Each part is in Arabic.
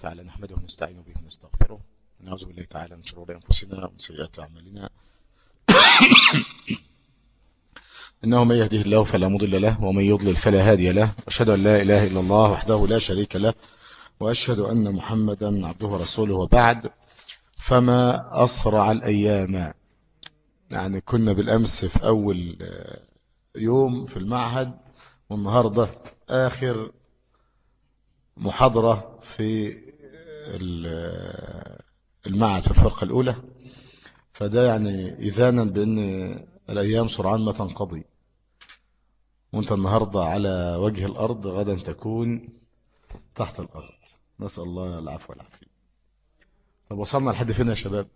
تعالى نحمده ونستعين به ونستغفره ونعوذ بالله تعالى من شرور أنفسنا ومن سيئات أعمالنا. إنه من يهده الله فلا مضل له ومن يضلل فلا هادي له. أشهد أن لا إله إلا الله وحده لا شريك له وأشهد أن محمدا عبده ورسوله وبعد. فما أسرع الأيام. يعني كنا بالأمس في أول يوم في المعهد والنهاردة آخر محاضرة في المعهد في الفرقة الأولى. فده يعني إذانا بأن الأيام سرعان ما تنقضي. وأنت النهاردة على وجه الأرض غدا تكون تحت الأرض. نسأل الله العفو والعافية. طب وصلنا لحد فين يا شباب؟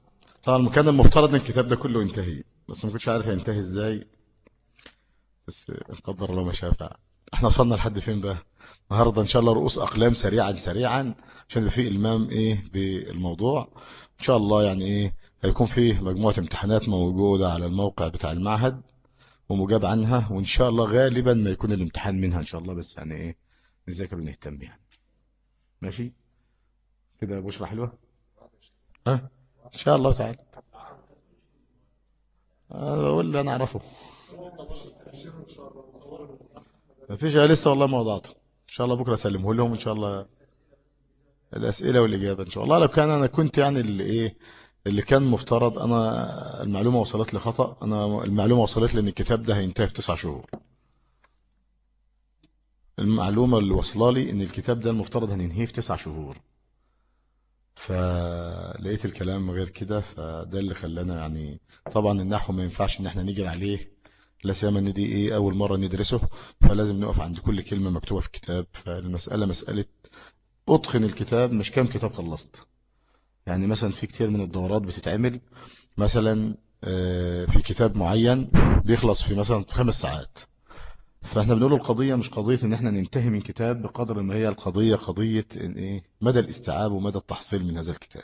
طبعا كان المفترض ان الكتاب ده كله ينتهي بس ما كنتش عارف ينتهي إزاي. بس قدر الله ما شاء فعل. إحنا وصلنا لحد فين بقى؟ النهارده إن شاء الله رؤوس أقلام سريعا سريعا عشان يبقى في إلمام إيه بالموضوع. إن شاء الله يعني إيه هيكون فيه مجموعة امتحانات موجودة على الموقع بتاع المعهد ومجاب عنها وإن شاء الله غالبا ما يكون الامتحان منها إن شاء الله بس يعني إيه نذاكر ونهتم بيها ماشي؟ كده يا بشرى حلوة؟ ها؟ إن شاء الله تعالى. أه بقول اللي أنا أعرفه. ما فيش لسه والله ما وضعته إن شاء الله بكرة أسلمه لهم إن شاء الله الأسئلة والإجابة إن شاء الله. لو كان أنا كنت يعني اللي إيه اللي كان مفترض أنا المعلومة وصلت لي خطا أنا المعلومة وصلت لي إن الكتاب ده هينتهي في تسع شهور. المعلومة اللي وصل لي إن الكتاب ده المفترض هننهيه في تسع شهور. فلقيت الكلام غير كده فده اللي خلانا يعني طبعا النحو ما ينفعش إن إحنا نجري عليه. لا سيما ان دي إيه أول مرة ندرسه فلازم نقف عند كل كلمة مكتوبة في الكتاب. فالمسألة مسألة أتقن الكتاب مش كام كتاب خلصت. يعني مثلا في كتير من الدورات بتتعمل مثلا في كتاب معين بيخلص في مثلا في خمس ساعات. فإحنا بنقول القضية مش قضية إن إحنا ننتهي من كتاب بقدر ما هي القضية قضية إن إيه مدى الاستيعاب ومدى التحصيل من هذا الكتاب.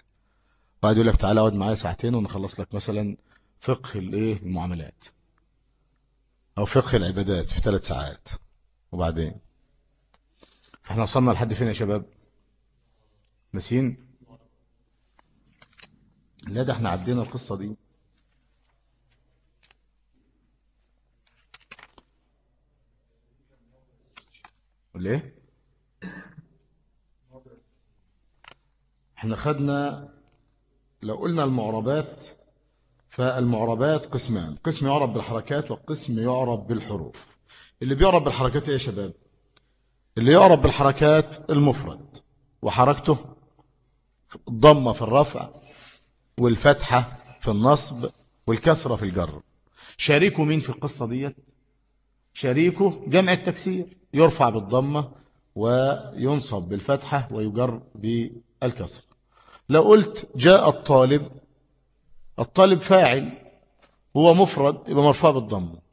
بعد يقول لك تعالى أقعد معايا ساعتين ونخلص لك مثلا فقه الإيه المعاملات. أو فقه العبادات في ثلاث ساعات. وبعدين؟ فإحنا وصلنا لحد فين يا شباب؟ ناسين لا ده إحنا عدينا القصة دي. ولا إيه؟ إحنا خدنا لو قلنا المعربات فالمعربات قسمان. قسم يعرب بالحركات وقسم يعرب بالحروف. اللي بيعرب بالحركات إيه يا شباب؟ اللي يعرب بالحركات المفرد. وحركته الضمة في الرفع والفتحة في النصب والكسرة في الجر. شاركوا مين في القصة ديت؟ شريكه جمع التكسير. يرفع بالضمة وينصب بالفتحة ويجر بالكسر لو قلت جاء الطالب الطالب فاعل هو مفرد يبقى مرفوع بالضمة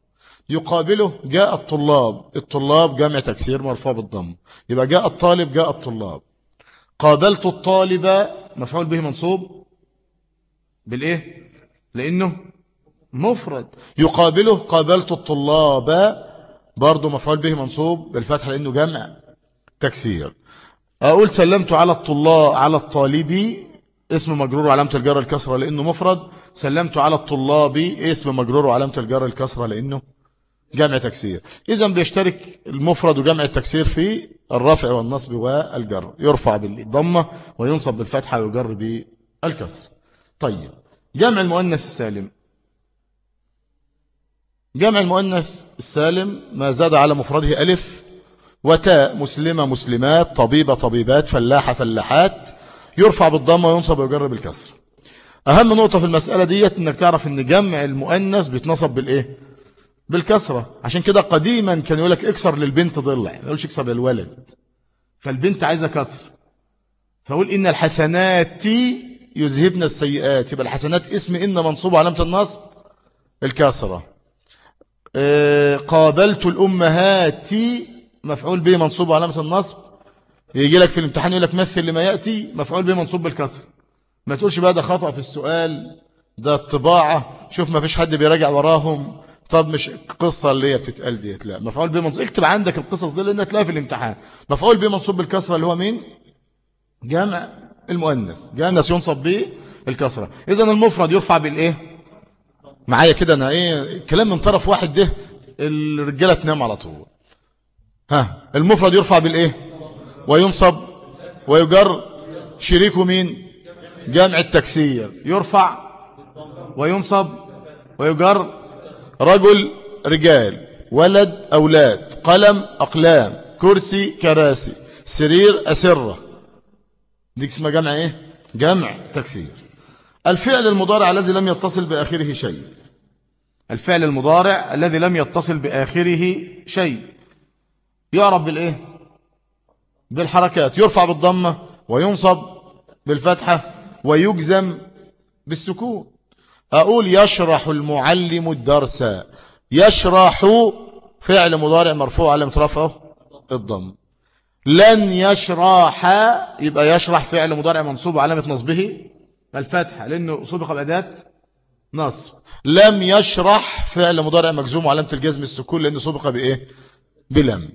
يقابله جاء الطلاب الطلاب جمع تكسير مرفوع بالضمة يبقى جاء الطالب جاء الطلاب. قابلت الطالب مفعول به منصوب بالإيه؟ لأنه مفرد. يقابله قابلت الطلاب برضه مفعول به منصوب بالفتح لأنه جمع تكسير. أقول سلمت على الطلاب على الطالبي اسم مجرور وعلامة الجر الكسرة لأنه مفرد. سلمت على الطلاب اسم مجرور وعلامة الجر الكسرة لأنه جمع تكسير. إذا بيشترك المفرد وجمع التكسير في الرفع والنصب والجر. يرفع بالضمة وينصب بالفتحة ويجر بالكسر. طيب جمع المؤنث السالم. جمع المؤنث السالم ما زاد على مفرده ألف وتاء مسلمة مسلمات طبيبة طبيبات فلاحة فلاحات يرفع بالضمة وينصب ويجر بالكسر أهم نقطة في المسألة ديت إنك تعرف إن جمع المؤنث بيتنصب بالإيه؟ بالكسرة. عشان كده قديما كان يقول لك اكسر للبنت ضلع ما يقولش اكسر للولد. فالبنت عايزة كسر. فأقول إن الحسنات يذهبن السيئات. يبقى الحسنات اسم إن منصوب علامة النصب؟ الكسرة. قابلت الأمهات مفعول به منصوب علامة النصب؟ يجي لك في الامتحان يقول لك مثل لما يأتي مفعول به منصوب بالكسر. ما تقولش بقى ده خطأ في السؤال ده الطباعة شوف ما فيش حد بيراجع وراهم. طب مش القصة اللي هي بتتقال ديت لا. مفعول به منصوب اكتب عندك القصص دي لأنها تلاقيها في الامتحان. مفعول به منصوب بالكسرة اللي هو مين؟ جمع المؤنث. جانس ينصب به؟ الكسرة. إذا المفرد يرفع بالإيه؟ معايا كده أنا إيه كلام من طرف واحد ده الرجالة تنام على طول. ها المفرد يرفع بالإيه؟ وينصب ويجر شريكه مين؟ جمع التكسير. يرفع وينصب ويجر رجل رجال. ولد أولاد. قلم أقلام. كرسي كراسي. سرير أسرة. دي اسمها جمع إيه؟ جمع تكسير. الفعل المضارع الذي لم يتصل بآخره شيء. الفعل المضارع الذي لم يتصل بآخره شيء. يعرف بالإيه بالحركات يرفع بالضمة وينصب بالفتحة ويجزم بالسكون. أقول يشرح المعلم الدرس. يشرح فعل مضارع مرفوع على مترفعه الضم. لن يشرح يبقى يشرح فعل مضارع منصوب علامة نصبه الفتحة لأنه سبق بأداة نصب. لم يشرح فعل مضارع مجزوم وعلامة الجزم السكون لأنه سبق بإيه؟ بلم.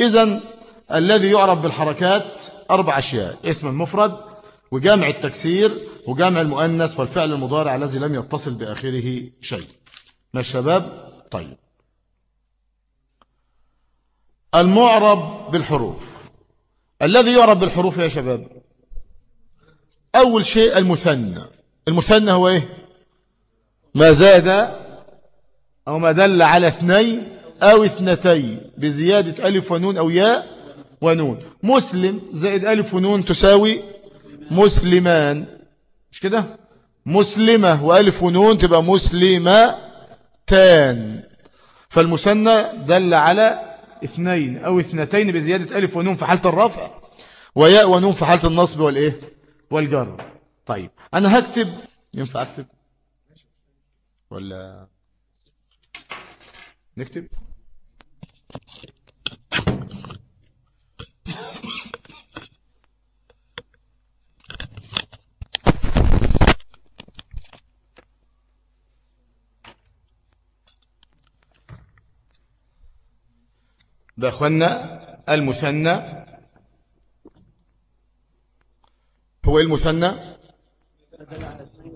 إذا الذي يعرف بالحركات أربع أشياء. اسم المفرد وجامع التكسير وجامع المؤنث والفعل المضارع الذي لم يتصل بآخره شيء. ما الشباب؟ طيب. المعرب بالحروف. الذي يعرب بالحروف يا شباب؟ أول شيء المثنى. المثنى هو إيه؟ ما زاد أو ما دل على اثنين أو اثنتين بزيادة ألف ونون أو ياء ونون. مسلم زائد ألف ونون تساوي مسلمان. مش كده؟ مسلمة وألف ونون تبقى مسلمتان. فالمثنى دل على اثنين أو اثنتين بزيادة ألف ونون في حالة الرفع وياء ونون في حالة النصب والإيه؟ والجر. طيب أنا هكتب. ينفع أكتب؟ ولا نكتب؟ ده أخوانا المثنى. هو إيه المثنى؟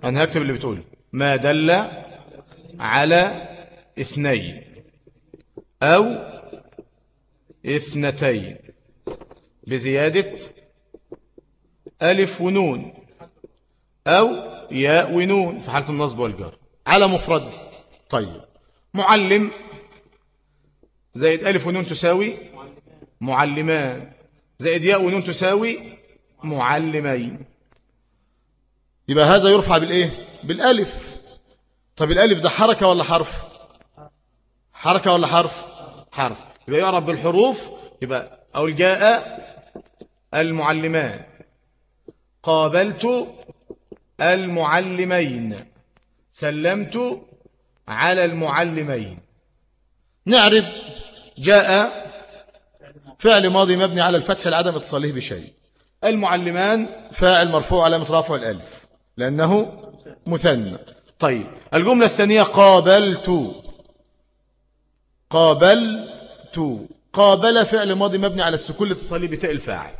أنا هكتب اللي بتقول ما دل على اثنين أو اثنتين بزيادة ألف ونون أو ياء ونون. في حالة النصب والجر. على مفرد. طيب. معلم زائد ألف ونون تساوي معلمان. زائد ياء ونون تساوي معلمين. يبقى هذا يرفع بالإيه؟ بالألف. طب الألف ده حركة ولا حرف؟ حركة ولا حرف؟ حرف. يبقى يعرف بالحروف. يبقى أو جاء المعلمان. قابلت المعلمين. سلمت على المعلمين. نعرف جاء فعل ماضي مبني على الفتح لعدم اتصاله بشيء. المعلمان فاعل مرفوع علامة رافع الألف لأنه مثنى. طيب الجملة الثانية قابلت. قابلت. قابل فعل ماضي مبني على السكون الاتصالي بتاء الفاعل.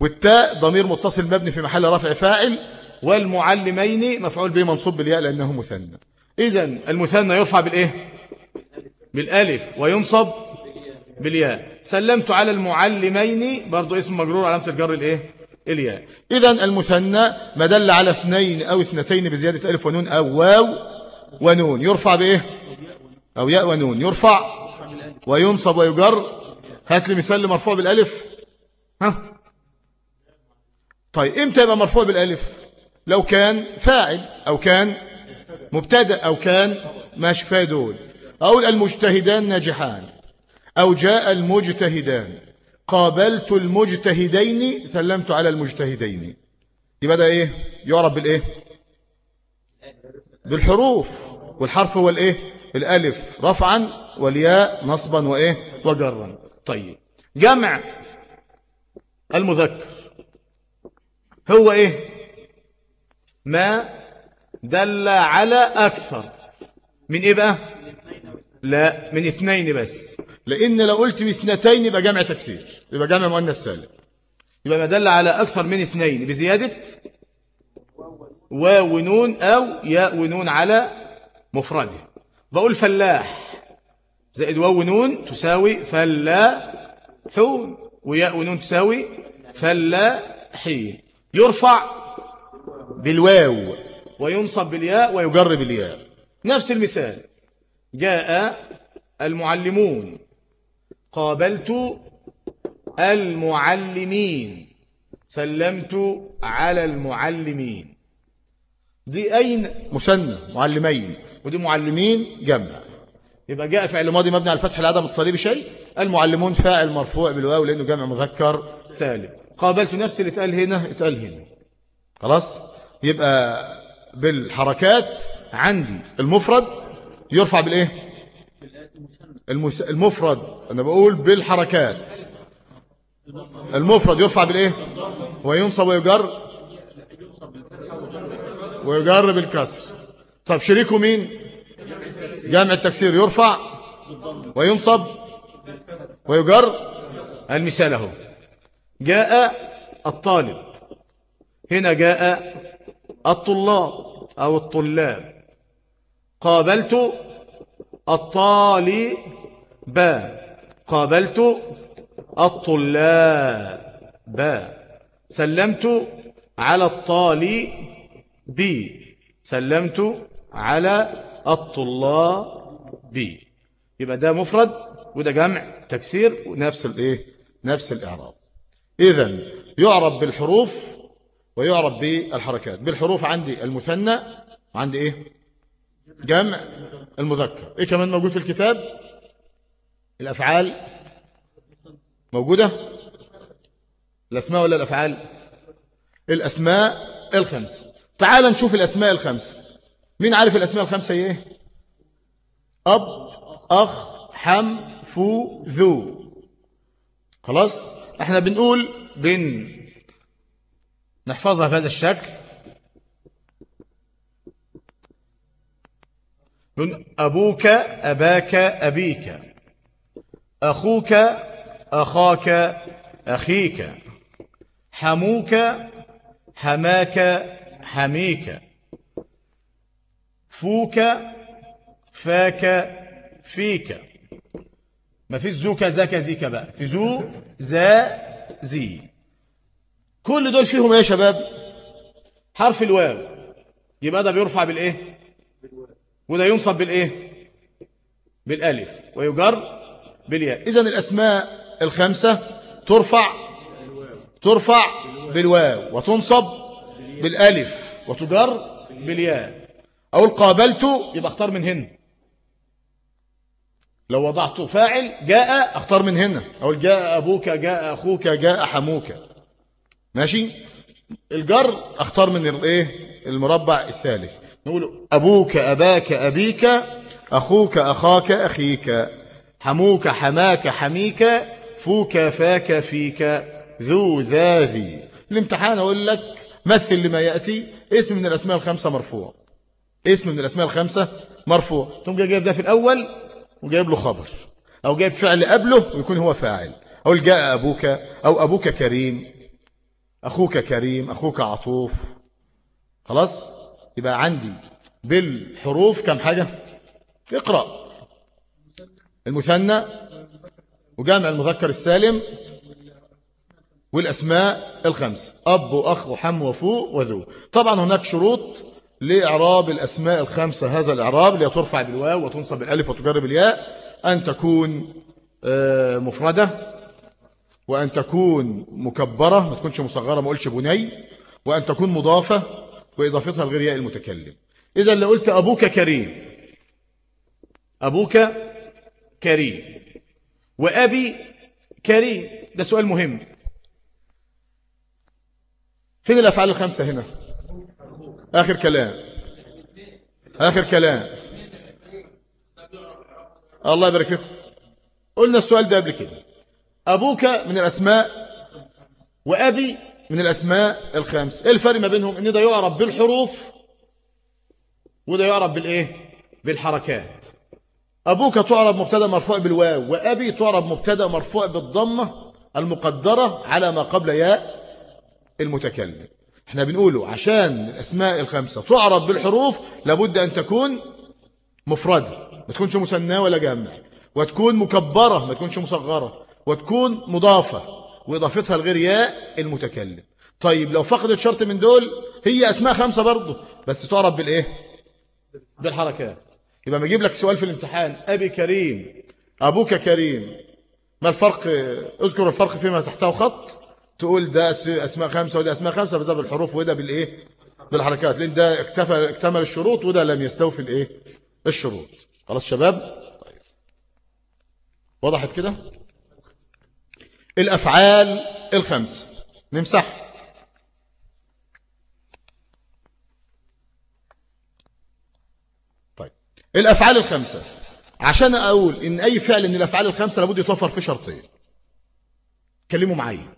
والتاء ضمير متصل مبني في محل رفع فاعل والمعلمين مفعول به منصوب بالياء لأنه مثنى. إذا المثنى يرفع بالإيه؟ بالالف وينصب بالياء. سلمت على المعلمين برضو اسم مجرور علامة الجر الايه؟ الياء. اذا المثنى ما دل على اثنين أو اثنتين بزيادة ألف ونون أو واو ونون. يرفع بإيه؟ أو ياء ونون. يرفع وينصب ويجر. هات لي مثال مرفوع بالألف. ها؟ طيب إمتى يبقى مرفوع بالألف؟ لو كان فاعل أو كان مبتدأ أو كان ماشي فيها دول. أقول المجتهدان ناجحان أو جاء المجتهدان. قابلت المجتهدين سلمت على المجتهدين. يبقى ده إيه؟ يعرف بالإيه؟ بالحروف. والحرف هو الإيه؟ الألف. رفعا والياء نصبا وإيه؟ وجرا. طيب. جمع المذكر. هو إيه؟ ما دل على أكثر. من إيه بقى؟ لا من اثنين بس. لأن لو قلت من اثنتين يبقى جمع تكسير يبقى جمع مؤنث سالم. يبقى ما دل على أكثر من اثنين بزيادة واو ونون أو ياء ونون على مفرده. بقول فلاح زائد واو ونون تساوي فلاحون وياء ونون تساوي فلاحين. يرفع بالواو وينصب بالياء ويجر بالياء نفس المثال. جاء المعلمون. قابلت المعلمين. سلمت على المعلمين. دي أين؟ مثنى معلمين. ودي معلمين جمع يبقى جاء فعل ماضي مبني على الفتح العدم التصريف بشيء. المعلمون فاعل مرفوع بالواو لأنه جمع مذكر سالم. قابلت نفس اللي اتقال هنا اتقال هنا. خلاص؟ يبقى بالحركات عندي المفرد يرفع بالإيه؟ المفرد. أنا بقول بالحركات. المفرد يرفع بالإيه؟ وينصب ويجر ويجر بالكسر. طب شريكه مين؟ جامع التكسير يرفع وينصب ويجر. المثال أهو. جاء الطالب. هنا جاء الطلاب أو الطلاب. قابلت الطالب. قابلت الطلاب. سلمت على الطالب. سلمت على الطلاب. يبقى ده مفرد وده جمع تكسير ونفس الايه؟ نفس الإعراب. اذا يعرب بالحروف ويعرب بالحركات. بالحروف عندي المثنى وعندي إيه؟ جمع المذكر. إيه كمان موجود في الكتاب؟ الأفعال؟ موجودة؟ الأسماء ولا الأفعال؟ الأسماء الخمسة تعال نشوف الأسماء الخمسة مين عارف الأسماء الخمسة إيه؟ أب أخ حم فو ذو. خلاص؟ إحنا بنقول بن. نحفظها بهذا الشكل. أبوك أباك أبيك. أخوك أخاك أخيك. حموك حماك حميك. فوك فاك فيك. ما فيش زوك زاك زيك بقى. في زو زا زي. كل دول فيهم إيه يا شباب؟ حرف الواو. يبقى ده بيرفع بالإيه؟ وده ينصب بالإيه؟ بالألف ويجر بالياء. اذا الأسماء الخمسة ترفع ترفع بالواو وتنصب بالألف وتجر بالياء. أقول قابلت يبقى اختار من هنا. لو وضعت فاعل جاء اختار من هنا. أقول جاء أبوك جاء أخوك جاء حموك. ماشي؟ الجر اختار من الإيه؟ المربع الثالث. نقول أبوك أباك أبيك أخوك أخاك أخيك. حموك حماك حميك فوك فاك فيك. ذو ذا ذي الامتحان أقول لك مثل لما يأتي. اسم من الأسماء الخمسة مرفوع. اسم من الأسماء الخمسة مرفوع. ثم جايب ده في الأول وجايب له خبر. أو جايب فعل قبله ويكون هو فاعل. أو جاء أبوك أو أبوك كريم. أخوك كريم أخوك عطوف. خلاص؟ يبقى عندي بالحروف كم حاجة؟ اقرأ. المثنى وجامع المذكر السالم والأسماء الخمسة. أب وأخ وحم وفو وذو. طبعا هناك شروط لإعراب الأسماء الخمسة هذا الإعراب اللي ترفع بالواو وتنصب بالألف وتجرب الياء. أن تكون آه، مفردة. وأن تكون مكبرة ما تكونش مصغرة ما أقولش بني. وأن تكون مضافة. وإضافتها لغير ياء المتكلم. إذا لو قلت أبوك كريم. أبوك كريم. وأبي كريم. ده سؤال مهم. فين الأفعال الخمسة هنا؟ آخر كلام. آخر كلام. الله يبارك فيكم قلنا السؤال ده قبل كده. أبوك من الأسماء وأبي من الأسماء الخمس إيه الفرق ما بينهم؟ إن ده يعرب بالحروف وده يعرب بالإيه؟ بالحركات. أبوك تعرب مبتدا مرفوع بالواو وأبي تعرب مبتدا مرفوع بالضمة المقدرة على ما قبل ياء المتكلم. إحنا بنقوله عشان الأسماء الخمسة تعرف بالحروف لابد أن تكون مفردة ما تكونش مثناه ولا جامع وتكون مكبرة ما تكونش مصغرة. وتكون مضافة. وإضافتها لغير ياء المتكلم. طيب لو فقدت شرط من دول هي أسماء خمسة برضه. بس تعرف بالإيه؟ بالحركات. يبقى ما يجيب لك سؤال في الامتحان. أبي كريم أبوك كريم ما الفرق؟ اذكر الفرق فيما تحته خط. تقول ده أسماء خمسة وده أسماء خمسة بسبب الحروف وده بالإيه؟ بالحركات. لأن ده اكتفى اكتمل الشروط وده لم يستوفي الإيه؟ الشروط. خلاص شباب؟ طيب. وضحت كده؟ الأفعال الخمسة نمسح. طيب. الأفعال الخمسة. عشان أقول إن أي فعل من الأفعال الخمسة لابد يتوفر في شرطين. كلموا معايا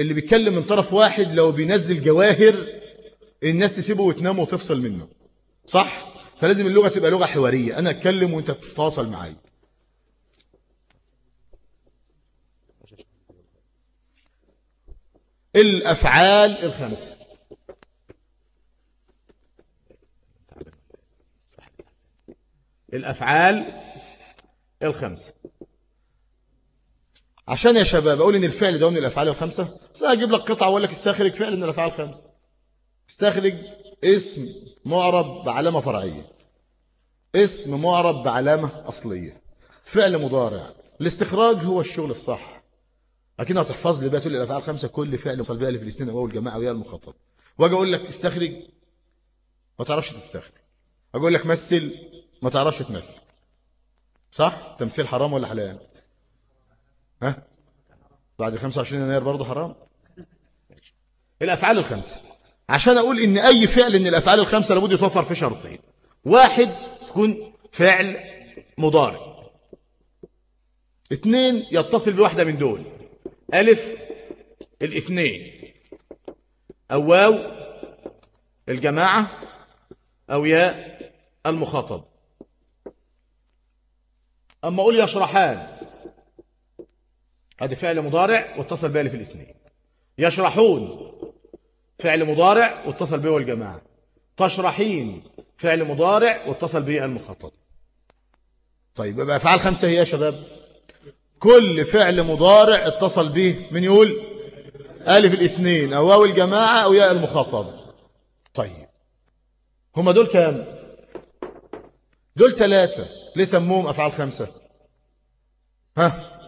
اللي بيتكلم من طرف واحد لو بينزل جواهر الناس تسيبه وتنام وتفصل منه. صح؟ فلازم اللغة تبقى لغة حوارية. أنا أتكلم وأنت تتواصل معايا. الأفعال الخمسة الأفعال الخمسة عشان يا شباب أقول إن الفعل ده من الأفعال الخمسة سأجيب لك قطعة وأقول لك استخرج فعل من الأفعال الخمسة. استخرج اسم معرب بعلامة فرعية. اسم معرب بعلامة أصلية. فعل مضارع. الاستخراج هو الشغل الصح. أكيد هتحفظ لي بقى تقول الأفعال الخمسة كل فعل وصل بها الاثنين أو الجماعة ويا المخطط وأجي أقول لك استخرج ما تعرفش تستخرج. أقول لك مثل ما تعرفش تمثل. صح؟ تمثيل حرام ولا حلال؟ ها؟ بعد 25 يناير برضه حرام؟ الأفعال الخمسة. عشان أقول إن أي فعل من الأفعال الخمسة لابد يتوفر في شرطين. واحد تكون فعل مضارع. اثنين يتصل بواحدة من دول. ألف الاثنين. أو واو الجماعة أو ياء المخاطب. أما أقول يشرحان هذا فعل مضارع واتصل في الاثنين. يشرحون فعل مضارع واتصل به الجماعة تشرحين فعل مضارع واتصل به المخاطب. طيب يبقى أفعال خمسة هي يا شباب؟ كل فعل مضارع اتصل به من يقول ألف الاثنين أو واو الجماعة أو ياء المخاطب. طيب. هما دول كام؟ دول ثلاثة ليه سموهم أفعال خمسة؟ ها؟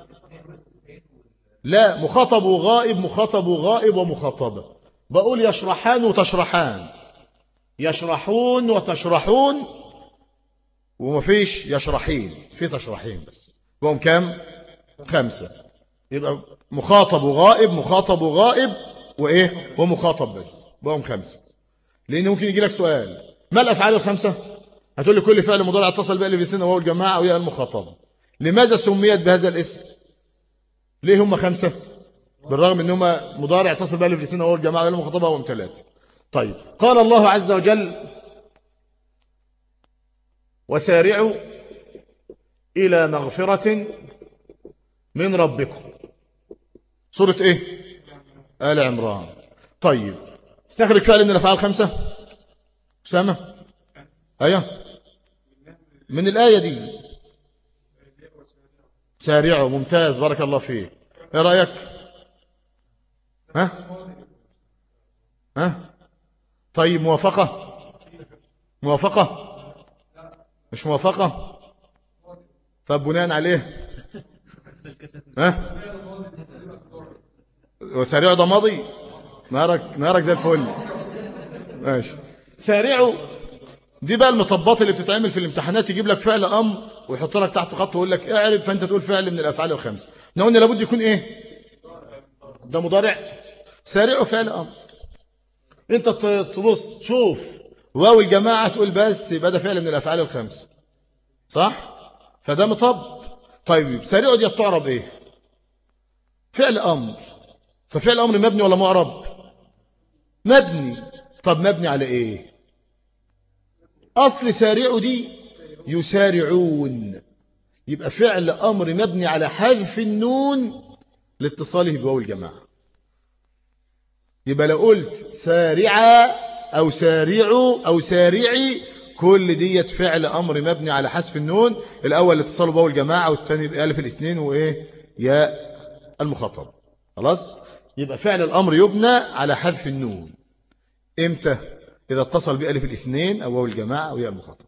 لا مخاطب وغائب مخاطب وغائب ومخاطبة بقول يشرحان وتشرحان. يشرحون وتشرحون وما فيش يشرحين في تشرحين بس. وهم كام؟ خمسة. يبقى مخاطب وغائب مخاطب وغائب وإيه؟ ومخاطب بس. وهم خمسة. لأن ممكن يجي لك سؤال. ما الأفعال الخمسة؟ هتقول لي كل فعل مضارع اتصل بألف السين وهو الجماعة أو يا المخاطب. لماذا سميت بهذا الاسم؟ ليه هم خمسة؟ بالرغم إن هم مضارع اتصل بألف السين وهو الجماعة أو المخاطبة وهم ثلاثة طيب. قال الله عز وجل وسارعوا إلى مغفرة من ربكم. سورة إيه؟ آل عمران. طيب. استخرج فعل من الأفعال خمسة. أسامة. أيوه من الآية دي. سارعوا ممتاز بارك الله فيك. إيه رأيك؟ ها؟ ها؟ طيب موافقة؟ موافقة؟ مش موافقة؟ طب بناء عليه؟ ها؟ وسارعوا ده ماضي نارك نارك زي الفل. ماشي. سارعوا دي بقى المطبات اللي بتتعمل في الامتحانات يجيب لك فعل أمر ويحط لك تحت خط ويقول لك اعرب فأنت تقول فعل من الأفعال الخمسة. إحنا قلنا لابد يكون إيه؟ ده مضارع. سارعوا فعل أمر أنت تبص شوف. واو الجماعة تقول بس يبقى ده فعل من الأفعال الخمسة. صح؟ فده مطب. طيب سارعوا دي تعرب إيه؟ فعل أمر. ففعل أمر مبني ولا معرب؟ مبني. طب مبني على إيه؟ أصل سارعوا دي يسارعون. يبقى فعل أمر مبني على حذف النون لاتصاله بواو الجماعة. يبقى لو قلت سارعا أو سارعوا أو سارعي كل ديت فعل أمر مبني على حذف النون الأول اتصاله بواو الجماعة والثاني بألف الاثنين وإيه؟ ياء المخاطبة. خلاص؟ يبقى فعل الأمر يبنى على حذف النون. إمتى؟ إذا اتصل بألف الاثنين أو واو الجماعة أو ياء المخاطبة.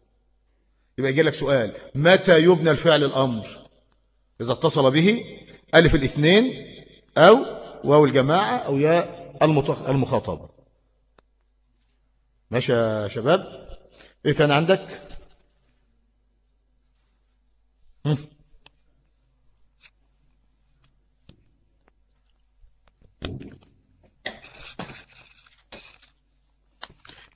يبقى يجي لك سؤال متى يبنى الفعل الأمر؟ إذا اتصل به ألف الاثنين أو واو الجماعة أو ياء المخاطبة ماشي يا شباب؟ إيه تاني عندك؟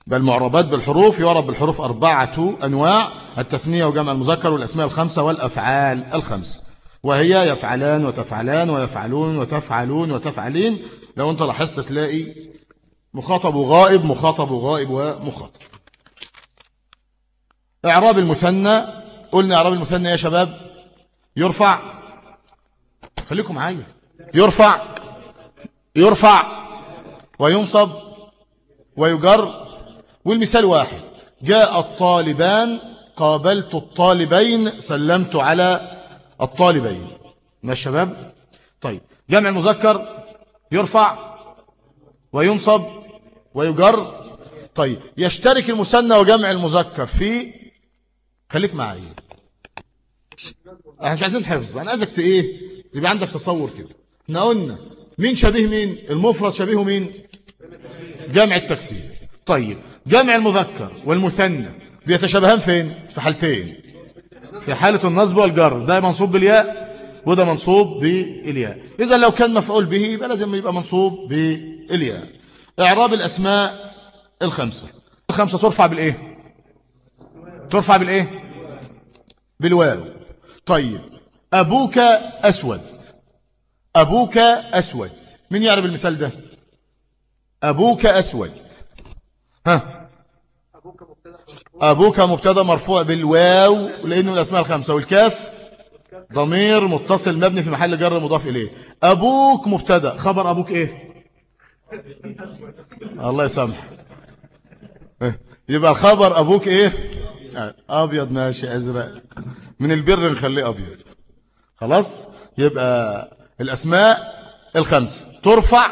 بل معربات بالحروف يعرب بالحروف أربعة أنواع التثنية وجمع المذكر والأسماء الخمسة والأفعال الخمسة. وهي يفعلان وتفعلان ويفعلون وتفعلون وتفعلين. لو أنت لاحظت تلاقي مخاطب وغائب مخاطب وغائب ومخاطب. إعراب المثنى قلنا إعراب المثنى يا شباب يرفع. خليكم معايا. يرفع يرفع وينصب ويجر. والمثال واحد جاء الطالبان قابلت الطالبين سلمت على الطالبين. ما الشباب؟ طيب جمع المذكر يرفع وينصب ويجر. طيب يشترك المثنى وجمع المذكر في خليك معايا. إحنا مش عايزين حفظ. أنا عايزك إيه؟ يبقى عندك تصور كده. إحنا قلنا مين شبيه مين؟ المفرد شبيهه مين؟ جمع التكسير. طيب جمع المذكر والمثنى بيتشابهان فين؟ في حالتين. في حالة النصب والجر. ده منصوب بالياء وده منصوب بالياء. إذا لو كان مفعول به يبقى لازم يبقى منصوب بالياء. إعراب الأسماء الخمسة. الخمسة ترفع بالإيه؟ ترفع بالإيه؟ بالواو. طيب. أبوك أسود. أبوك أسود. من يعرف المثال ده؟ أبوك أسود. ها. أبوك مبتدا مرفوع بالواو لأنه الأسماء الخمسة والكاف؟ ضمير متصل مبني في محل جر مضاف إليه. أبوك مبتدا. خبر أبوك إيه؟ الله يسامح يبقى الخبر أبوك إيه؟ أبيض ماشي أزرق. من البر نخليه أبيض. خلاص؟ يبقى الأسماء الخمسة. ترفع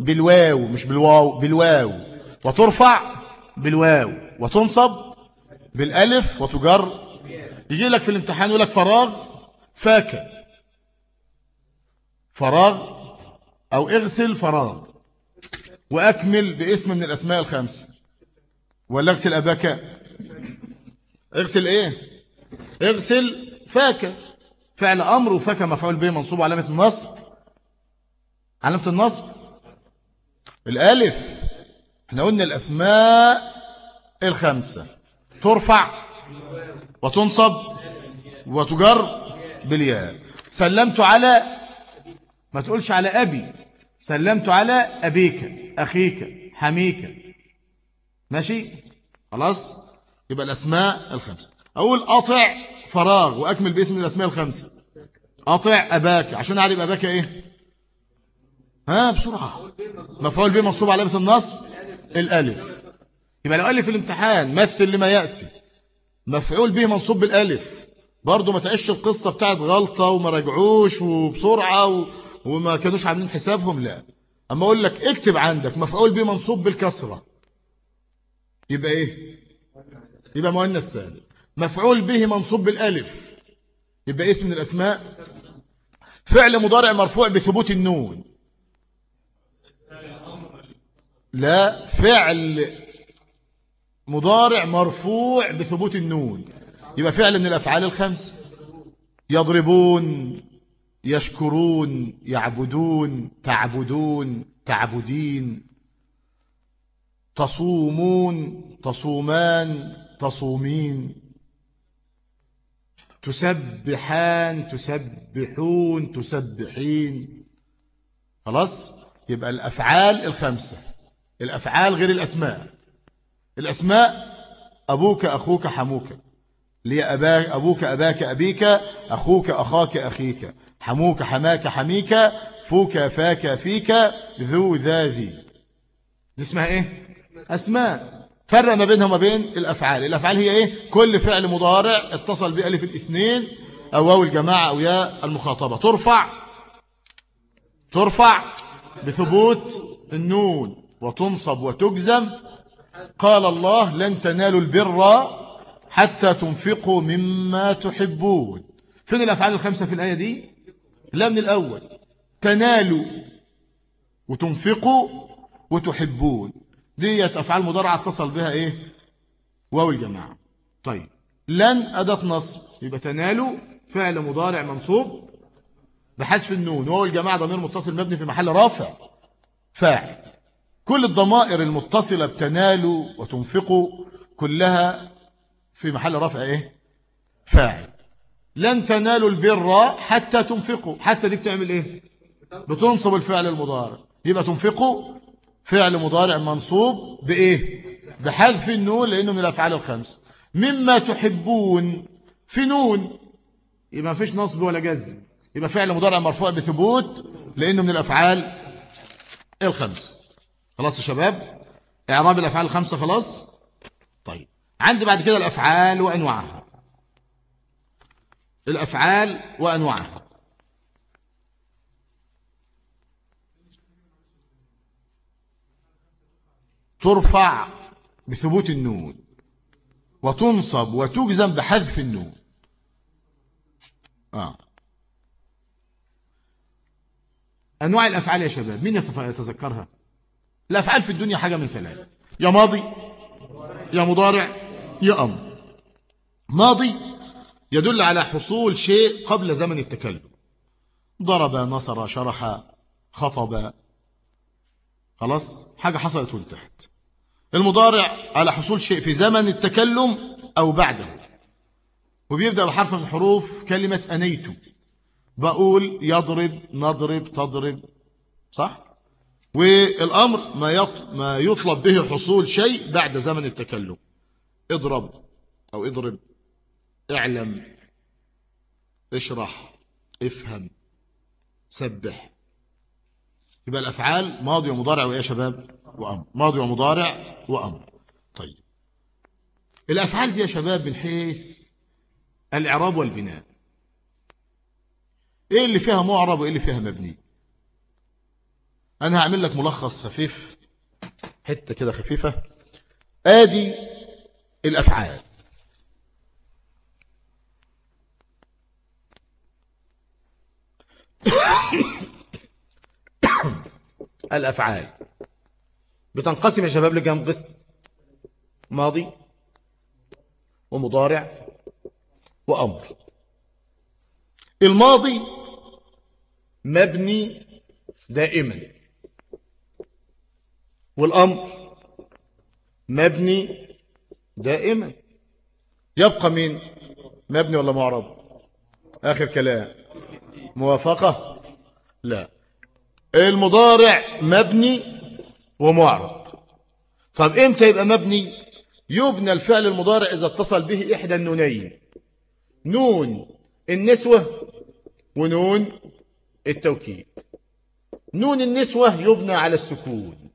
بالواو مش بالواو بالواو. وترفع بالواو. وتنصب بالألف وتجر. يجي لك في الامتحان يقول لك فراغ فاك فراغ أو اغسل فراغ. وأكمل باسم من الأسماء الخمسة. ولا اغسل أباك اغسل إيه؟ اغسل فاك فعل أمر وفاك مفعول به منصوب علامة النصب. علامة النصب. الألف. إحنا قلنا الأسماء الخمسة. ترفع وتنصب وتجر بالياء. سلمت على ما تقولش على أبي. سلمت على أبيك أخيك حميك. ماشي؟ خلاص؟ يبقى الأسماء الخمسة. أقول أطع فراغ وأكمل باسم الأسماء الخمسة. أطع أباك. عشان أعرف أباك إيه؟ ها؟ بسرعة. مفعول به منصوب على لبس النصب الألف. يبقى لو ألف الامتحان مثل لما يأتي. مفعول به منصوب بالألف. برضه ما تعيش القصة بتاعت غلطة وما رجعوش وبسرعة و... وما كانوش عاملين حسابهم لا. أما أقول لك اكتب عندك مفعول به منصوب بالكسرة. يبقى إيه؟ يبقى مؤنث سالم. مفعول به منصوب بالألف. يبقى اسم من الأسماء. فعل مضارع مرفوع بثبوت النون. لا فعل مضارع مرفوع بثبوت النون. يبقى فعل من الأفعال الخمس يضربون يشكرون يعبدون تعبدون تعبدين. تصومون تصومان تصومين تسبحان تسبحون تسبحين. خلاص؟ يبقى الأفعال الخمسة. الأفعال غير الأسماء. الأسماء أبوك أخوك حموك. لي أباك أبوك أباك أبيك أخوك أخاك أخيك. حموك حماك حميك. فوك فاك فيك. ذو ذا ذي. دي اسمها إيه؟ أسماء. فرق ما بينها وما بين الأفعال. الأفعال هي إيه؟ كل فعل مضارع اتصل بألف الاثنين أو واو الجماعة أو ياء المخاطبة. ترفع. ترفع بثبوت النون وتنصب وتجزم. قال الله لن تنالوا البر حتى تنفقوا مما تحبون. فين الأفعال الخمسة في الآية دي؟ لا من الأول. تنالوا وتنفقوا وتحبون. ديت أفعال مضارعة اتصل بها إيه؟ واو الجماعة. طيب لن أداة نصب. يبقى تنالوا فعل مضارع منصوب بحذف النون. وهو الجماعة ضمير متصل مبني في محل رافع فاعل. كل الضمائر المتصلة بتنالوا وتنفقوا كلها في محل رفع إيه؟ فاعل. لن تنالوا البر حتى تنفقوا. حتى دي بتعمل إيه؟ بتنصب الفعل المضارع. يبقى تنفقوا فعل مضارع منصوب بإيه؟ بحذف النون لأنه من الأفعال الخمسة. مما تحبون في نون. يبقى ما فيش نصب ولا جزم. يبقى فعل مضارع مرفوع بثبوت لأنه من الأفعال الخمسة. خلاص يا شباب؟ إعراب الأفعال الخمسة خلاص؟ طيب. عندي بعد كده الأفعال وأنواعها. الأفعال وأنواعها. ترفع بثبوت النون وتنصب وتجزم بحذف النون. آه. أنواع الأفعال يا شباب مين يتذكرها؟ الأفعال في الدنيا حاجة من ثلاثة يا ماضي يا مضارع يا أمر. ماضي يدل على حصول شيء قبل زمن التكلم. ضرب نصر شرح خطب. خلاص؟ حاجة حصلت وانتهت. المضارع على حصول شيء في زمن التكلم أو بعده. وبيبدأ بحرف من حروف كلمة أنيت بقول يضرب نضرب تضرب. صح؟ والأمر ما ما يطلب به حصول شيء بعد زمن التكلم. اضرب أو اضرب. اعلم. اشرح. افهم. سبح. يبقى الأفعال ماضي ومضارع وإيه يا شباب؟ وأمر ماضي ومضارع وأمر. طيب. الأفعال دي يا شباب من حيث الإعراب والبناء. إيه اللي فيها معرب وإيه اللي فيها مبني؟ أنا هعمل لك ملخص خفيف حتة كده خفيفة. آدي الأفعال. الأفعال. بتنقسم يا شباب لكم قسم؟ ماضي ومضارع وأمر. الماضي مبني دائما. والأمر مبني دائما. يبقى مين؟ مبني ولا معرب آخر كلام. موافقة؟ لا. المضارع مبني ومعرب طب إمتى يبقى مبني؟ يبنى الفعل المضارع إذا اتصل به إحدى النونين. نون النسوة ونون التوكيد. نون النسوة يبنى على السكون.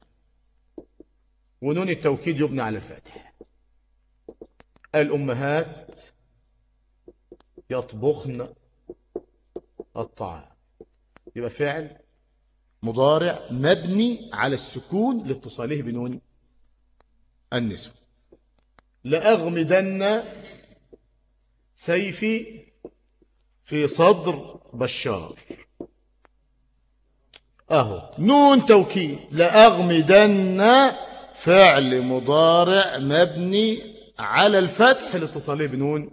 ونون التوكيد يبنى على الفتح. الأمهات يطبخن الطعام. يبقى فعل مضارع مبني على السكون لاتصاله بنون النسوة لأغمدن سيفي في صدر بشار. أهو. نون توكيد. لأغمدن فعل مضارع مبني على الفتح لاتصاله بنون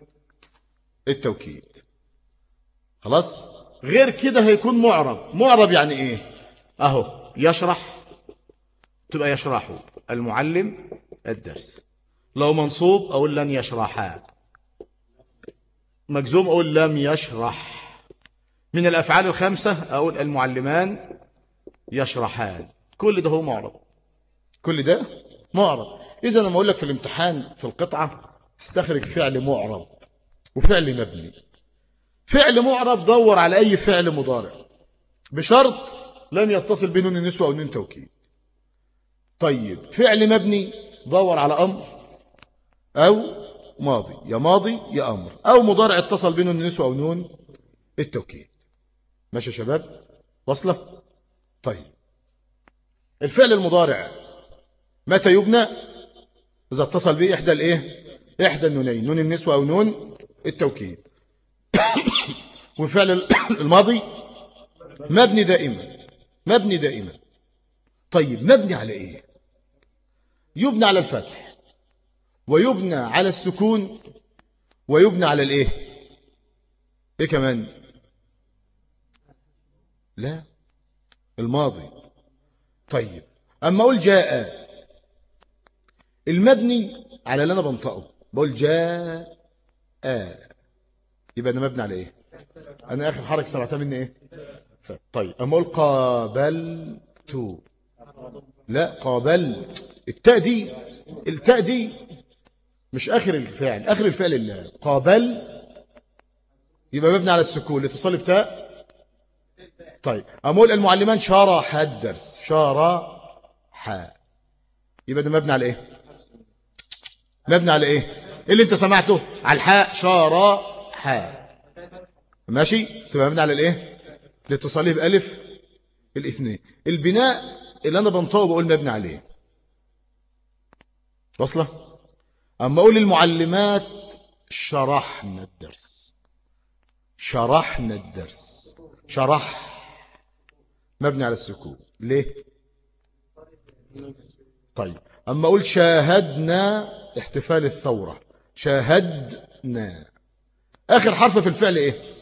التوكيد. خلاص؟ غير كده هيكون معرب. معرب يعني إيه؟ أهو يشرح تبقى يشرح المعلم الدرس. لو منصوب أقول لن يشرحا مجزوم أقول لم يشرح. من الأفعال الخمسة أقول المعلمان يشرحان. كل ده هو معرب كل ده معرب إذا لما أقول لك في الامتحان في القطعة استخرج فعل معرب وفعل مبني. فعل معرب دور على أي فعل مضارع. بشرط لم يتصل به نون النسوة أو نون توكيد. طيب فعل مبني دور على أمر أو ماضي يا ماضي يا أمر. أو مضارع اتصل به نون النسوة أو نون التوكيد. ماشي يا شباب؟ وصلت؟ طيب. الفعل المضارع متى يبنى؟ إذا اتصل به إحدى الإيه؟ إحدى النونين. نون النسوة أو نون التوكيد. وفعل الماضي مبني دائما. مبني دائما. طيب مبني على إيه؟ يبنى على الفتح ويبنى على السكون ويبنى على الإيه؟ إيه كمان؟ لا الماضي. طيب أما أقول جاء المبني على اللي أنا بنطقه. بقول جاء يبقى أنا مبني على إيه؟ أنا آخر حركة سمعتها مني إيه؟ طيب أقول قابلت. لا قابلت. التاء دي التاء دي مش آخر الفعل آخر الفعل اللي قابل يبقى مبني على السكون. الاتصال بتاء. طيب أقول المعلمان شرح الدرس شرح يبقى ده مبني على إيه؟ مبني على إيه؟ إيه اللي أنت سمعته على الحاء شرح ماشي؟ تبقى مبني على الإيه؟ الاتصاليه بألف الاثنين. البناء اللي أنا بنطقه بقول مبني عليه. وصلة أما أقول المعلمات شرحنا الدرس. شرحنا الدرس. شرح. مبني على السكون. ليه؟ طيب. أما أقول شاهدنا احتفال الثورة. شاهدنا. آخر حرف في الفعل إيه؟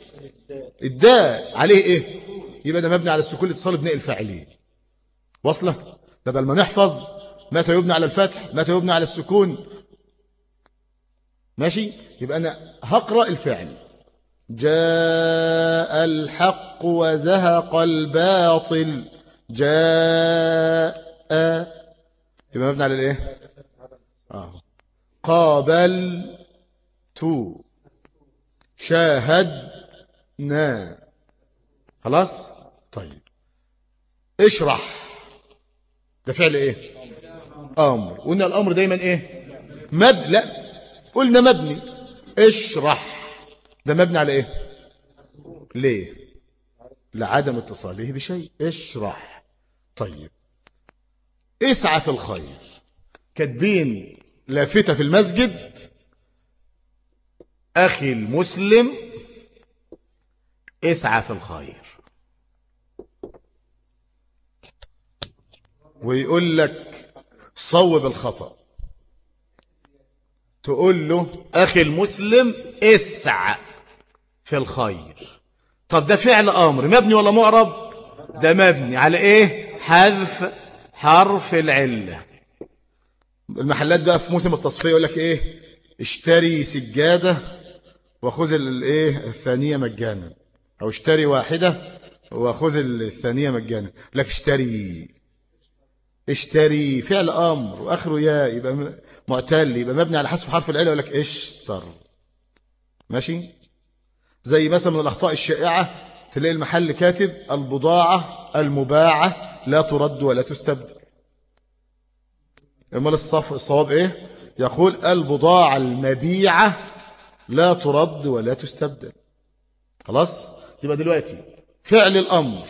الداء عليه إيه؟ يبقى ده مبني على السكون الاتصال بناء الفاعلين. وصلة بدل ما نحفظ متى يبنى على الفتح متى يبنى على السكون. ماشي؟ يبقى أنا هقرأ الفعل جاء الحق وزهق الباطل. جاء. يبقى مبني على الإيه؟ آه. تو شاهدنا خلاص؟ طيب. اشرح. ده فعل إيه؟ أمر. قلنا الأمر دايما إيه؟ مد لا. قلنا مبني. اشرح. ده مبني على إيه؟ ليه؟ لعدم اتصاله بشيء. اشرح. طيب. اسعى في الخير. كاتبين لافتة في المسجد. أخي المسلم اسعى في الخير. ويقول لك صوب الخطأ. تقول له أخي المسلم اسعى في الخير. طب ده فعل أمر. مبني ولا معرب ده مبني. على إيه؟ حذف حرف العلة. المحلات بقى في موسم التصفية يقول لك إيه؟ اشتري سجادة وخذ الايه الثانية مجانا. أو اشتري واحدة وخذ الثانية مجانا. لك اشتري. اشتري فعل أمر وآخره يا يبقى معتل يبقى مبني على حسب حرف العلة يقول لك اشتر. ماشي؟ زي مثلا من الأخطاء الشائعة تلاقي المحل كاتب البضاعة المباعة لا ترد ولا تستبدل. أمال الصف الصواب إيه؟ يقول البضاعة المبيعة لا ترد ولا تستبدل. خلاص؟ يبقى دلوقتي فعل الأمر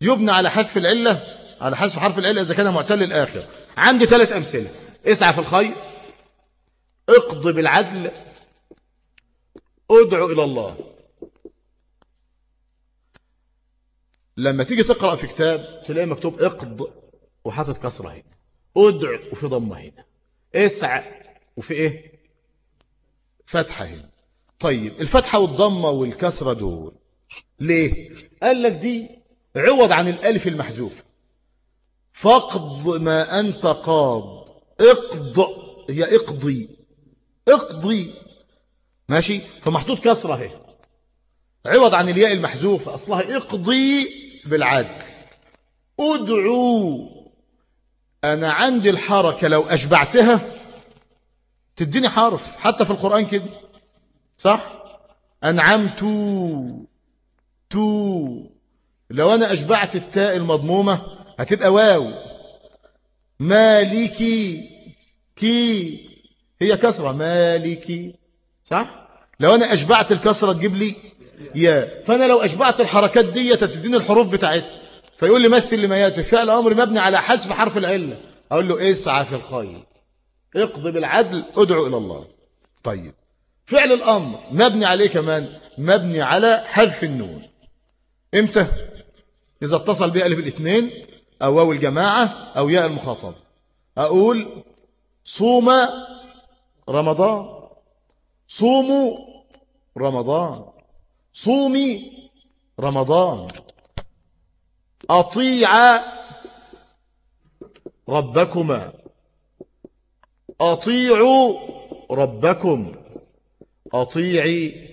يبنى على حذف العلة على حذف حرف العلة إذا كان معتل الآخر عندي ثلاث أمثلة. اسعى في الخير اقض بالعدل ادعو إلى الله. لما تيجي تقرأ في كتاب تلاقي مكتوب اقض وحاطط كسرة هنا. ادع وفي ضمة هنا. اسع وفي إيه؟ فتحة هنا. طيب الفتحة والضمة والكسرة دول. ليه؟ قال لك دي عوض عن الألف المحذوف فاقض ما أنت قاض. اقض هي اقضي. اقضي. ماشي؟ فمحطوط كسرة اهي. عوض عن الياء المحذوفة أصلها اقضي بالعدل. ادعو. أنا عندي الحركة لو أشبعتها تديني حرف حتى في القرآن كده. صح؟ أنعمت تو. لو أنا أشبعت التاء المضمومة هتبقى واو. مالكي كي. هي كسرة. مالكي. صح؟ لو أنا أشبعت الكسرة تجيب لي يا. فأنا لو أشبعت الحركات دي تديني الحروف بتاعتها. فيقول لي مثل لما يأتي. فعل أمر مبني على حذف حرف العلة. أقول له اسعى في الخير. اقضي بالعدل ادعو إلى الله. طيب. فعل الأمر مبني عليه كمان مبني على حذف النون. إمتى؟ إذا اتصل بألف ألف الاثنين أو واو الجماعة أو ياء المخاطب أقول صوم رمضان. صوموا رمضان. صومي رمضان. أطيع ربكما. أطيعوا ربكم. أطيعي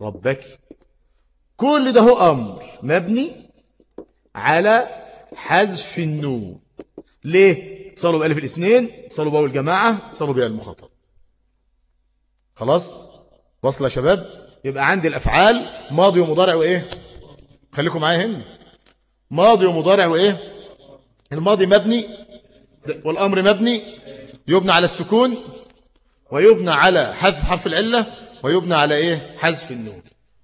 ربك. كل ده هو أمر مبني على حذف النون. ليه؟ اتصلوا بألف الاثنين اتصلوا بأول الجماعة اتصلوا بأل المخاطب. خلاص؟ وصل يا شباب؟ يبقى عندي الأفعال. ماضي ومضارع وإيه؟ خليكم معايا هنا. ماضي ومضارع وإيه؟ الماضي مبني والأمر مبني. يبنى على السكون ويبنى على حذف حرف العلة. ويبنى على إيه؟ حذف النون.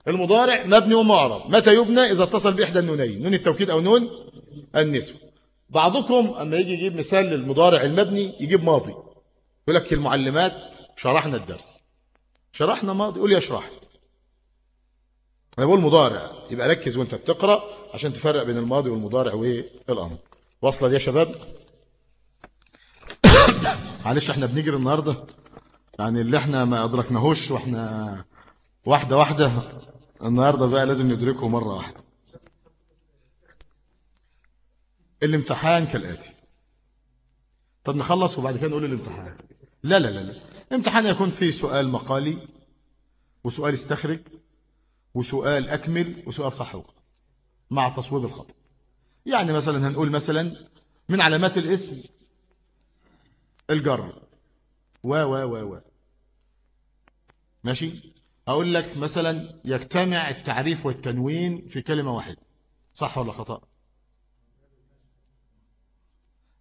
المضارع مبني ومعرب متى يبنى؟ إذا اتصل بإحدى النونين. نون التوكيد أو نون النسوة. بعضكم أما يجي يجيب مثال للمضارع المبني يجيب ماضي. يقول لك المعلمات شرحنا الدرس. شرحنا ماضي يقول يشرح أنا بقول مضارع. يبقى ركز وأنت بتقرأ عشان تفرق بين الماضي والمضارع والأمر. واصلة دي يا شباب؟ معلش إحنا بنجري النهاردة. يعني اللي إحنا ما أدركناهوش وإحنا واحدة واحدة النهاردة بقى لازم ندركه مرة واحدة. الامتحان كالآتي. طب نخلص وبعد كده نقول الامتحان. لا لا لا لا. امتحان يكون فيه سؤال مقالي وسؤال استخرج وسؤال أكمل وسؤال صح وقت مع تصويب الخطأ. يعني مثلا هنقول مثلا من علامات الاسم الجر. و و و و. ماشي؟ أقول لك مثلا يجتمع التعريف والتنوين في كلمة واحدة. صح ولا خطأ؟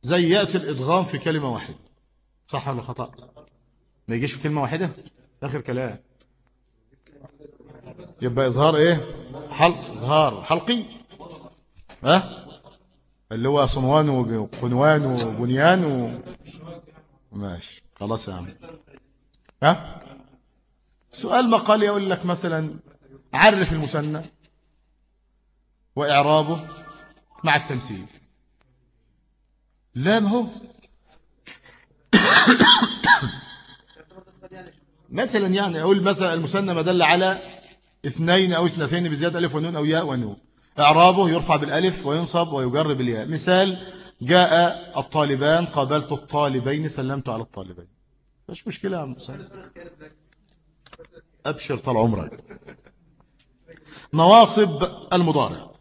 زي يأتي الإدغام في كلمة واحدة. صح ولا خطأ؟ ما يجيش في كلمة واحدة؟ آخر كلام. يبقى إظهار إيه؟ حلق إظهار حلقي. ها؟ اللي هو صنوان وقنوان وبنيان و... ماشي. خلاص يا عم. ها؟ سؤال مقال يقول لك مثلا عرف المثنى وإعرابه مع التمثيل. لا ما هو؟ مثلا يعني أقول مثلا المثنى ما دل على اثنين أو اثنتين بزيادة ألف ونون أو ياء ونون. إعرابه يرفع بالألف وينصب ويجر بالياء مثال جاء الطالبان قابلت الطالبين سلمت على الطالبين. مش مشكلة يا عم أبشر طال عمرك. نواصب المضارع.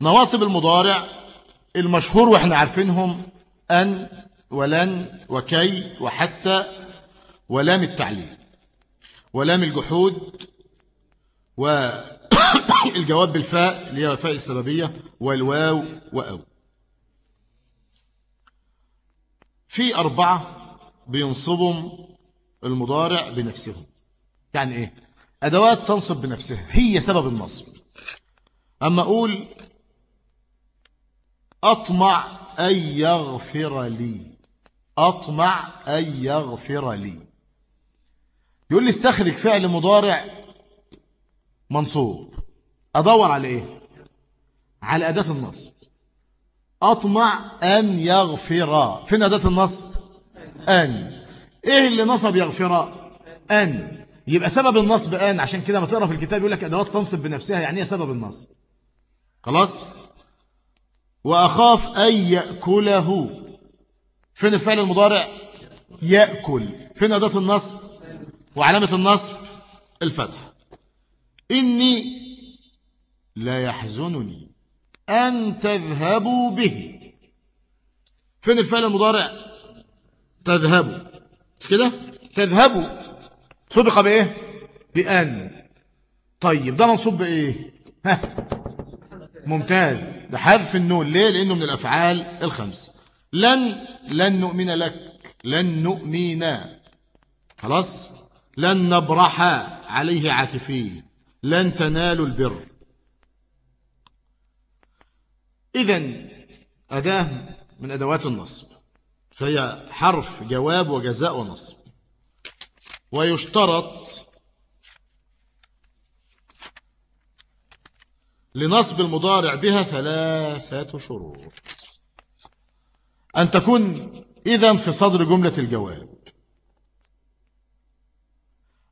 نواصب المضارع المشهور وإحنا عارفينهم أن ولن وكي وحتى ولام التعليم ولام الجحود والجواب بالفاء اللي هي فاء السببية والواو وأو. في أربعة بينصبهم المضارع بنفسهم. يعني إيه؟ أدوات تنصب بنفسها. هي سبب النصب. أما أقول أطمع أن يغفر لي. أطمع أن يغفر لي. يقول لي استخرج فعل مضارع منصوب. أدور على إيه؟ على أداة النصب. أطمع أن يغفر. فين أداة النصب؟ أن. إيه اللي نصب يغفر أن. يبقى سبب النصب أن. عشان كده ما تقرأ في الكتاب يقول لك أدوات تنصب بنفسها يعني إيه سبب النصب؟ خلاص؟ وأخاف أن يأكله. فين الفعل المضارع؟ يأكل. فين أداة النصب؟ وعلامة النصب؟ الفتح. إني لا يحزنني أن تذهبوا به. فين الفعل المضارع؟ تذهبوا. مش كده؟ تذهبوا. سبق بإيه؟ بأن. طيب ده منصوب بإيه؟ ها؟ ممتاز. بحذف النون. ليه؟ لأنه من الأفعال الخمس. لن لن نؤمن لك. لن نؤمن. خلاص؟ لن نبرح عليه عاكفين. لن تنالوا البر. إذن أداة من أدوات النصب. فهي حرف جواب وجزاء ونصب. ويشترط لنصب المضارع بها ثلاثة شروط. أن تكون إذا في صدر جملة الجواب.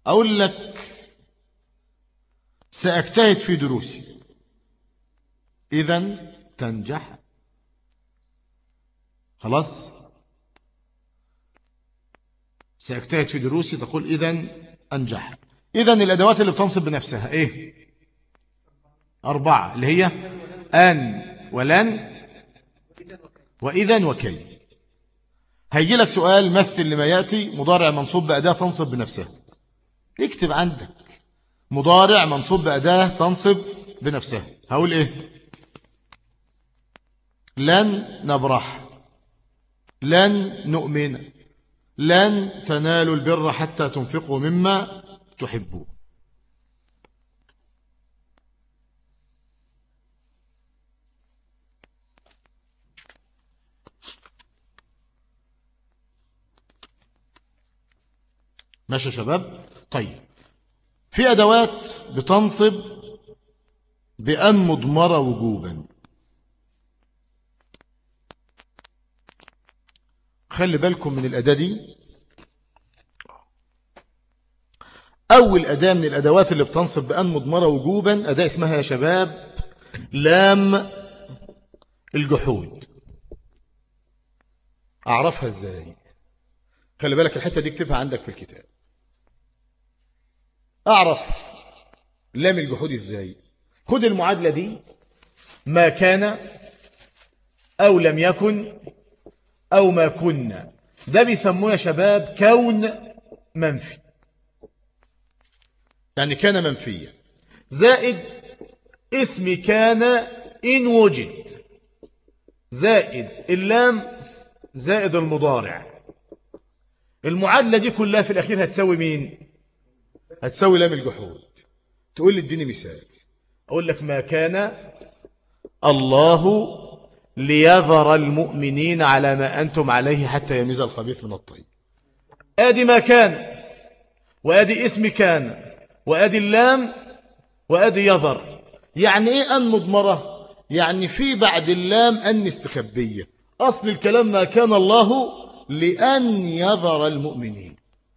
أقول لك سأجتهد في دروسي. إذا تنجح. خلاص؟ سأجتهد في دروسي تقول إذا أنجح. إذا الأدوات اللي بتنصب بنفسها إيه؟ أربعة اللي هي أن ولن وإذا وكي هيجي لك سؤال مثل لما يأتي مضارع منصوب بأداة تنصب بنفسها. اكتب عندك مضارع منصوب بأداة تنصب بنفسها. هقول إيه؟ لن نبرح. لن نؤمن. لن تنالوا البر حتى تنفقوا مما تحبون. ماشي يا شباب؟ طيب. في أدوات بتنصب بأن مضمرة وجوبا. خلي بالكم من الأداة دي. أول أداة من الأدوات اللي بتنصب بأن مضمرة وجوبا أداة اسمها يا شباب لام الجحود. أعرفها إزاي؟ خلي بالك الحتة دي اكتبها عندك في الكتاب. أعرف لام الجحود إزاي؟ خد المعادلة دي. ما كان أو لم يكن أو ما كنا ده بيسموه يا شباب كون منفي. يعني كان منفيا. زائد اسم كان إن وجد. زائد اللام زائد المضارع. المعادلة دي كلها في الأخير هتساوي مين؟ هتساوي لام الجحود. تقول لي اديني مثال. أقول لك ما كان الله ليذر المؤمنين على ما أنتم عليه حتى يميز الخبيث من الطيب. آدي ما كان وآدي اسم كان وآدي اللام وآدي يذر يعني إيه أن مضمرة؟ يعني في بعد اللام أن استخبية. أصل الكلام ما كان الله لأن يذر المؤمنين.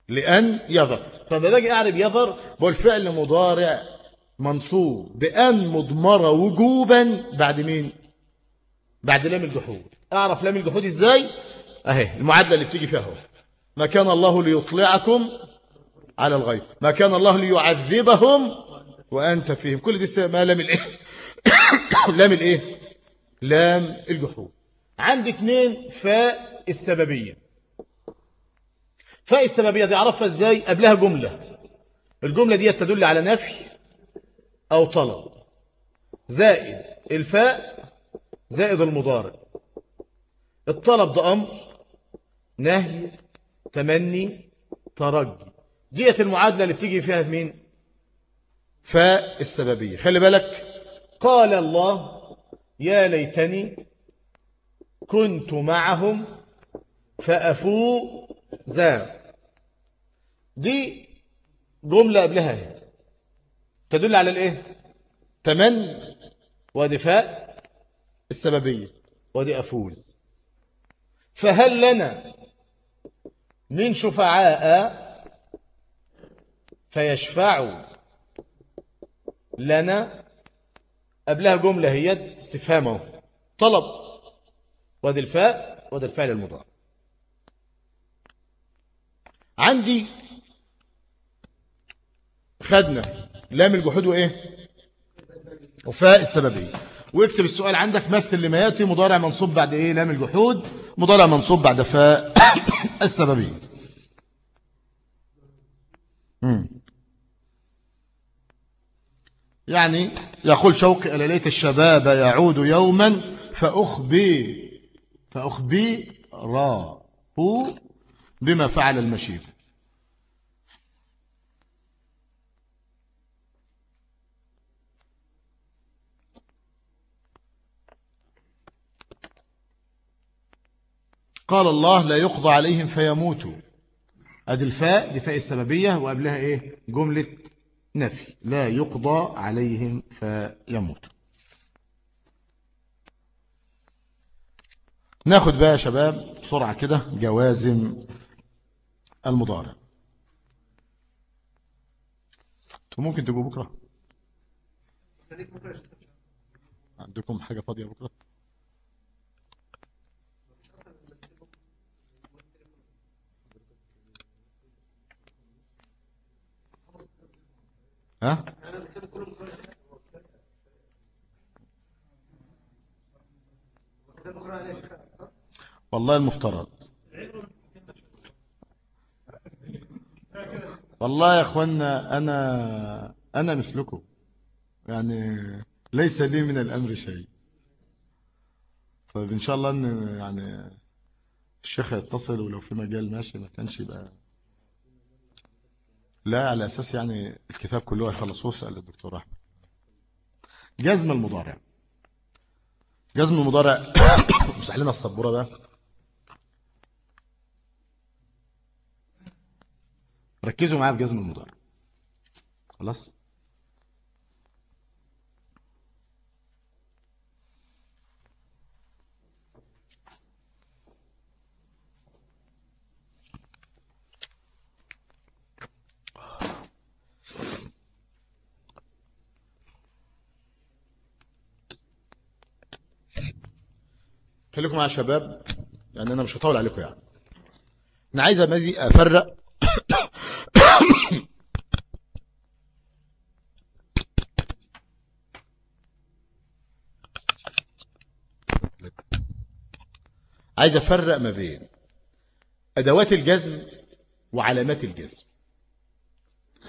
لأن يذر فما باجي أعرف يذر بقول فعل مضارع منصوب بأن مضمرة وجوبا بعد مين؟ بعد لام الجحود. أعرف لام الجحود إزاي؟ أهي المعادلة اللي بتيجي فيها ما كان الله ليطلعكم على الغيب. ما كان الله ليعذبهم وأنت فيهم. كل دي ما لام الإيه؟ لام الإيه؟ لام الجحود. عندي اثنين فاء السببية. فاء السببية دي عرفها إزاي؟ قبلها جملة. الجملة دي تدل على نفي أو طلب. زائد الفاء زائد المضارع. الطلب ده أمر نهي تمني ترجي. ديت المعادلة اللي بتيجي فيها مين؟ فاء السببية خلي بالك قال الله يا ليتني كنت معهم فأفوز دي جملة قبلها. تدل على الإيه؟ تمن ودفاء السببية ودي أفوز. فهل لنا من شفعاء فيشفعوا لنا؟ قبلها جملة هي استفهامه. طلب. ودي الفاء ودي الفعل المضارع. عندي خدنا لام الجحود وإيه؟ وفاء السببية. واكتب السؤال عندك مثل لما ياتي مضارع منصوب بعد إيه؟ لام الجحود. مضارع منصوب بعد فاء السببية. يعني يقول شوقي ألا ليت الشباب يعود يوما فأخبي فأخبي را بما فعل المشيب. قال الله لا يقضى عليهم فيموتوا. أدي الفاء دي فاء السببية وقبلها إيه؟ جملة نفي. لا يقضى عليهم فيموتوا. ناخد بقى يا شباب بسرعة كده جوازم المضارع. ممكن تجوا بكرة. عندكم حاجة فاضية بكرة؟ ها؟ والله المفترض. والله يا اخوانا أنا أنا مثلكم. يعني ليس لي من الامر شيء. طيب إن شاء الله إن يعني الشيخ يتصل ولو في مجال ماشي ما كانش يبقى لا على أساس يعني الكتاب كله هيخلصوه سأل الدكتور أحمد جزم المضارع. جزم المضارع. مسح لنا السبورة بقى ركزوا معايا في جزم المضارع. خلاص؟ خليكم معايا يا شباب يعني أنا مش هطول عليكم يعني. أنا عايز امازي أفرق. عايز أفرق ما بين أدوات الجزم وعلامات الجزم.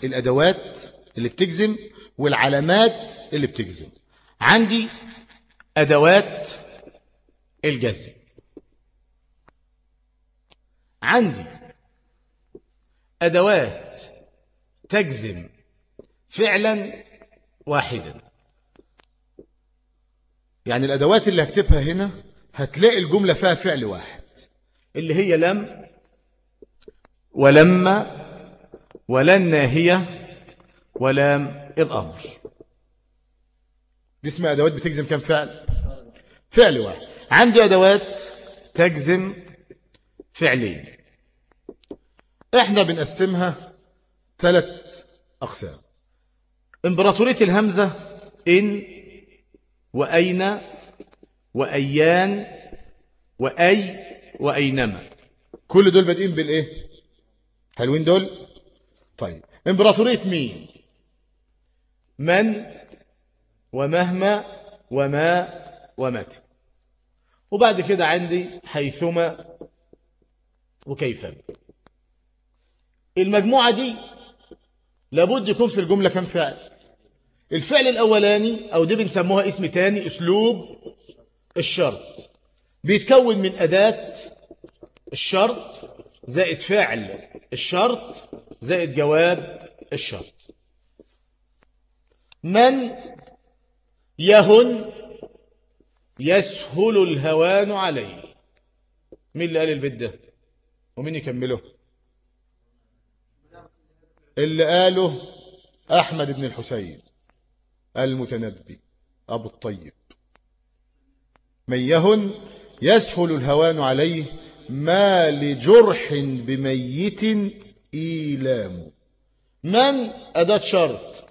الأدوات اللي بتجزم والعلامات اللي بتجزم. عندي أدوات الجزم. عندي أدوات تجزم فعلا واحدا. يعني الأدوات اللي هكتبها هنا هتلاقي الجملة فيها فعل واحد اللي هي لم ولما ولن ناهية ولام الأمر. دي اسمها أدوات بتجزم كم فعل؟ فعل واحد. عندي أدوات تجزم فعلين إحنا بنقسمها ثلاث أقسام. إمبراطورية الهمزة إن وأين وأيان وأي وأينما. كل دول بادئين بالإيه حلوين دول؟ طيب. إمبراطورية مين؟ من ومهما وما ومتى وبعد كده عندي حيثما وكيفما المجموعة دي لابد يكون في الجملة كم فعل الفعل الأولاني أو دي بنسموها اسم تاني أسلوب الشرط. بيتكون من أداة الشرط زائد فعل الشرط زائد جواب الشرط. من يهن يسهل الهوان عليه. مين اللي قال البيت ده؟ ومين يكمله؟ اللي قاله أحمد بن الحسين المتنبي أبو الطيب. من يهن يسهل الهوان عليه ما لجرح بميت إيلام. من؟ أداة شرط.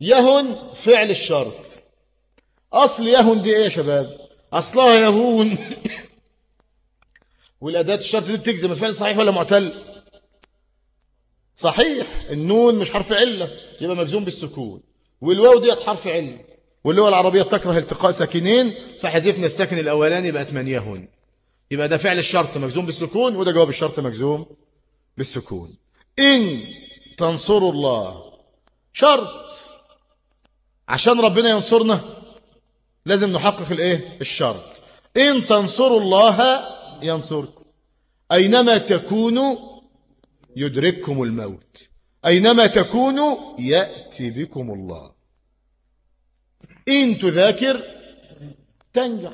يهن فعل الشرط. أصل يهون دي إيه يا شباب؟ أصلها يهون والأداة الشرط دي بتجزم الفعل صحيح ولا معتل؟ صحيح. النون مش حرف علة يبقى مجزوم بالسكون. والواو ديت حرف علة. واللغة العربية تكره التقاء ساكنين فحذفنا الساكن الأولاني بقت من يهون يبقى ده فعل الشرط مجزوم بالسكون وده جواب الشرط مجزوم بالسكون. إن تنصروا الله. شرط. عشان ربنا ينصرنا لازم نحقق الايه؟ الشرط. إن تنصروا الله ينصركم. أينما تكونوا يدرككم الموت. أينما تكونوا يأتي بكم الله. إن تذاكر تنجح.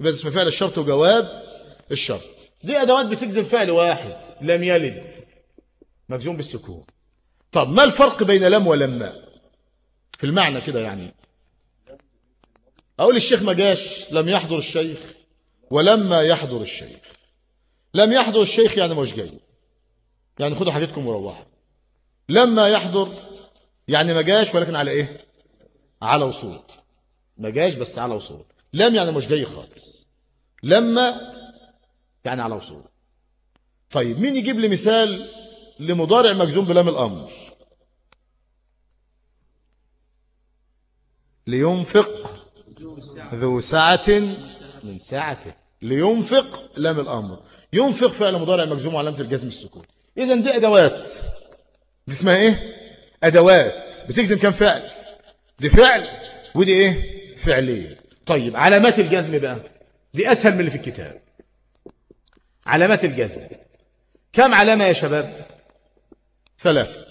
يبقى اسم فعل الشرط وجواب الشرط. دي أدوات بتجزم فعل واحد. لم يلد. مجزوم بالسكون. طب ما الفرق بين لم ولما في المعنى كده يعني. أقول الشيخ ما جاش لم يحضر الشيخ ولما يحضر الشيخ. لم يحضر الشيخ يعني مش جاي. يعني خدوا حاجتكم وروحوا. لما يحضر يعني ما جاش ولكن على إيه؟ على وصول ما جاش بس على وصول لم يعني مش جاي خالص. لما يعني على وصول طيب مين يجيب لي مثال لمضارع مجزوم بلام الأمر؟ لينفق ذو سعة من سعته لينفق لام الأمر. ينفق فعل مضارع مجزوم علامة الجزم السكون. إذا دي أدوات. دي اسمها إيه؟ أدوات. بتجزم كم فعل؟ دي فعل ودي إيه؟ فعلية. طيب علامات الجزم بقى. دي أسهل من اللي في الكتاب. علامات الجزم. كم علامة يا شباب؟ ثلاثة.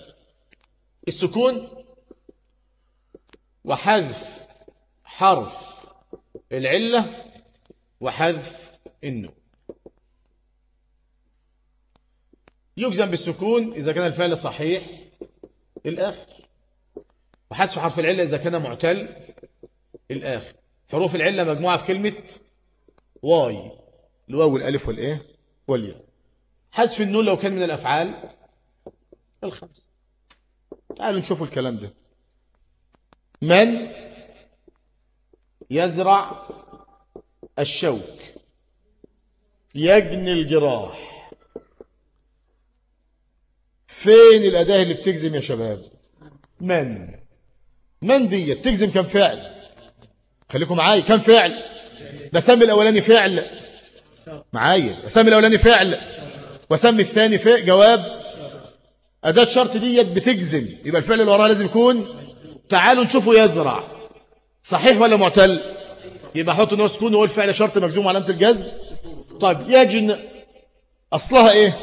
السكون وحذف حرف العلة وحذف النون. يجزم بالسكون إذا كان الفعل صحيح الآخر وحذف حرف العلة إذا كان معتل الآخر حروف العلة مجموعة في كلمة واي الواو والألف والإيه والياء. حذف النون لو كان من الأفعال الخمسة. تعالوا نشوفوا الكلام ده. من يزرع الشوك يجني الجراح. فين الأداة اللي بتجزم يا شباب؟ من؟ من دي؟ بتجزم كم فعل؟ خليكم معايا كم فعل؟ بسمي الأولاني فعل. معايا بسمي الأولاني فعل. وسمي الثاني فعل. جواب؟ أداة شرط ديت بتجزم. يبقى الفعل اللي وراها لازم يكون تعالوا نشوفه يزرع. صحيح ولا معتل؟ يبقى حط نوع سكون وهو الفعل شرط مجزوم علامة الجزم. طيب يجن أصلها إيه؟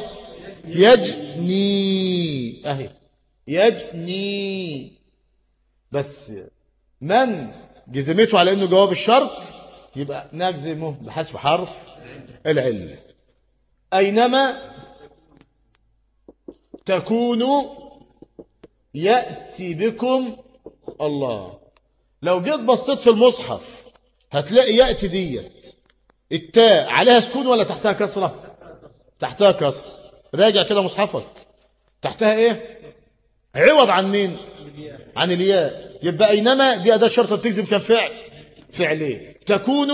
يجني. أهي. يجني. بس من جزمته على أنه جواب الشرط؟ يبقى نجزمه بحذف حرف العلة أينما تكونوا يأتي بكم الله. لو جيت بصيت في المصحف هتلاقي يأتي ديت. التاء عليها سكون ولا تحتها كسرة؟ تحتها كسرة. راجع كده مصحفك. تحتها إيه؟ عوض عن مين؟ عن الياء. يبقى اينما دي أداة شرط بتجزم كم فعل. فعلين تكون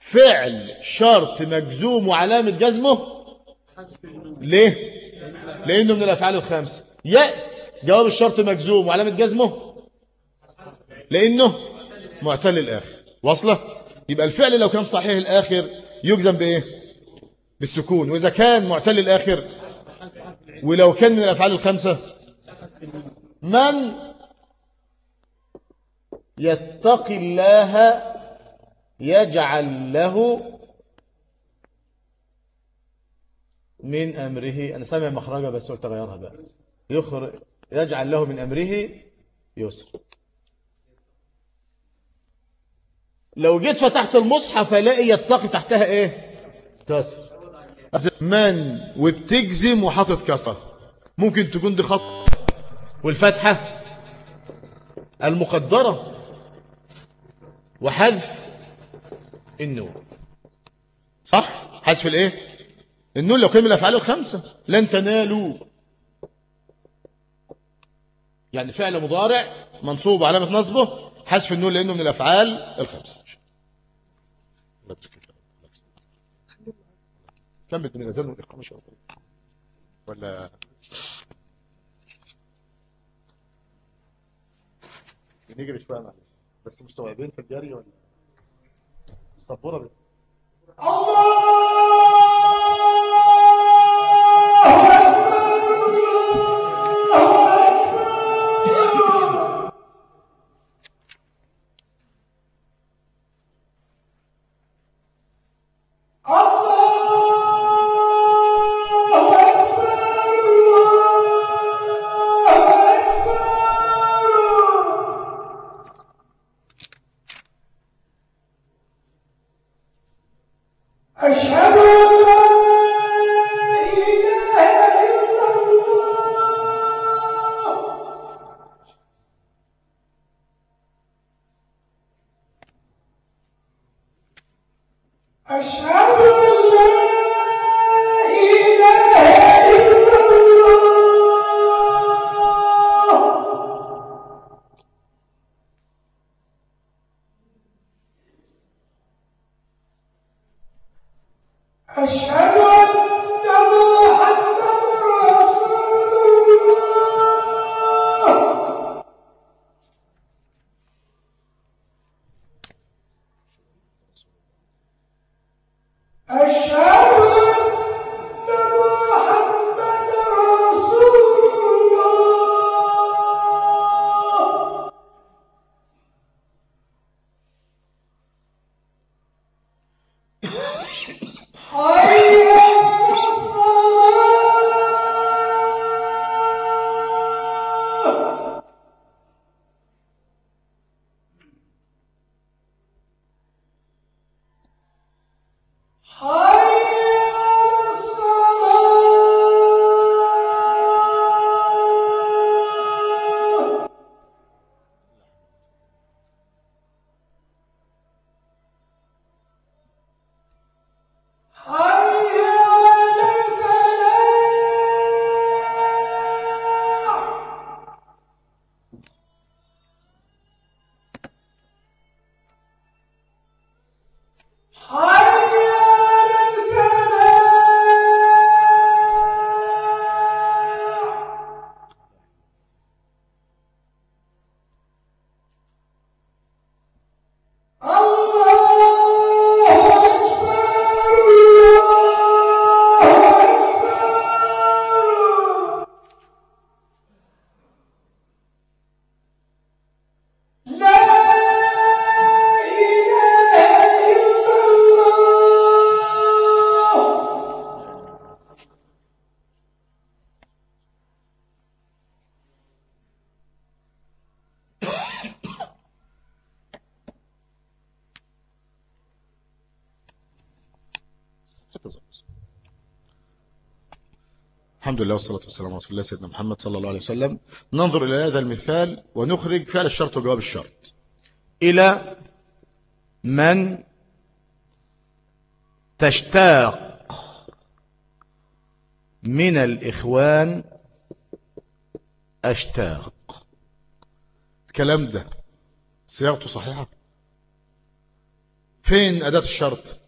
فعل شرط مجزوم وعلامة جزمه. ليه؟ لأنه من الأفعال الخمسه يأت جواب الشرط مجزوم وعلامة جزمه. لأنه معتل الآخر. واصلة؟ يبقى الفعل لو كان صحيح الآخر يجزم بإيه؟ بالسكون. وإذا كان معتل الآخر ولو كان من الأفعال الخمسة من يتقي الله يجعل له من أمره. أنا سامع مخرجة بس قلت أغيرها بقى. يخرج يجعل له من أمره يسر. لو جيت فتحت المصحف ألاقي يتقي تحتها إيه؟ كسر. من وبتجزم وحاطط كسر. ممكن تكون دي خط. والفتحة المقدرة وحذف النون. صح؟ حذف الإيه؟ النون لو كان من الافعال الخمسة. لن تنالوا. يعني فعل مضارع منصوب علامة نصبه. حذف النون لأنه من الأفعال الخمسة كمل من الأذان والإقامة شوية ولا نجري شوية معلش. بس مستوعبين في الجري ولا؟ السبورة بت... الحمد لله والصلاة والسلام على رسول الله سيدنا محمد صلى الله عليه وسلم. ننظر إلى هذا المثال ونخرج فعل الشرط وجواب الشرط. إلى من تشتاق من الإخوان أشتاق. الكلام ده صياغته صحيحة؟ فين أداة الشرط؟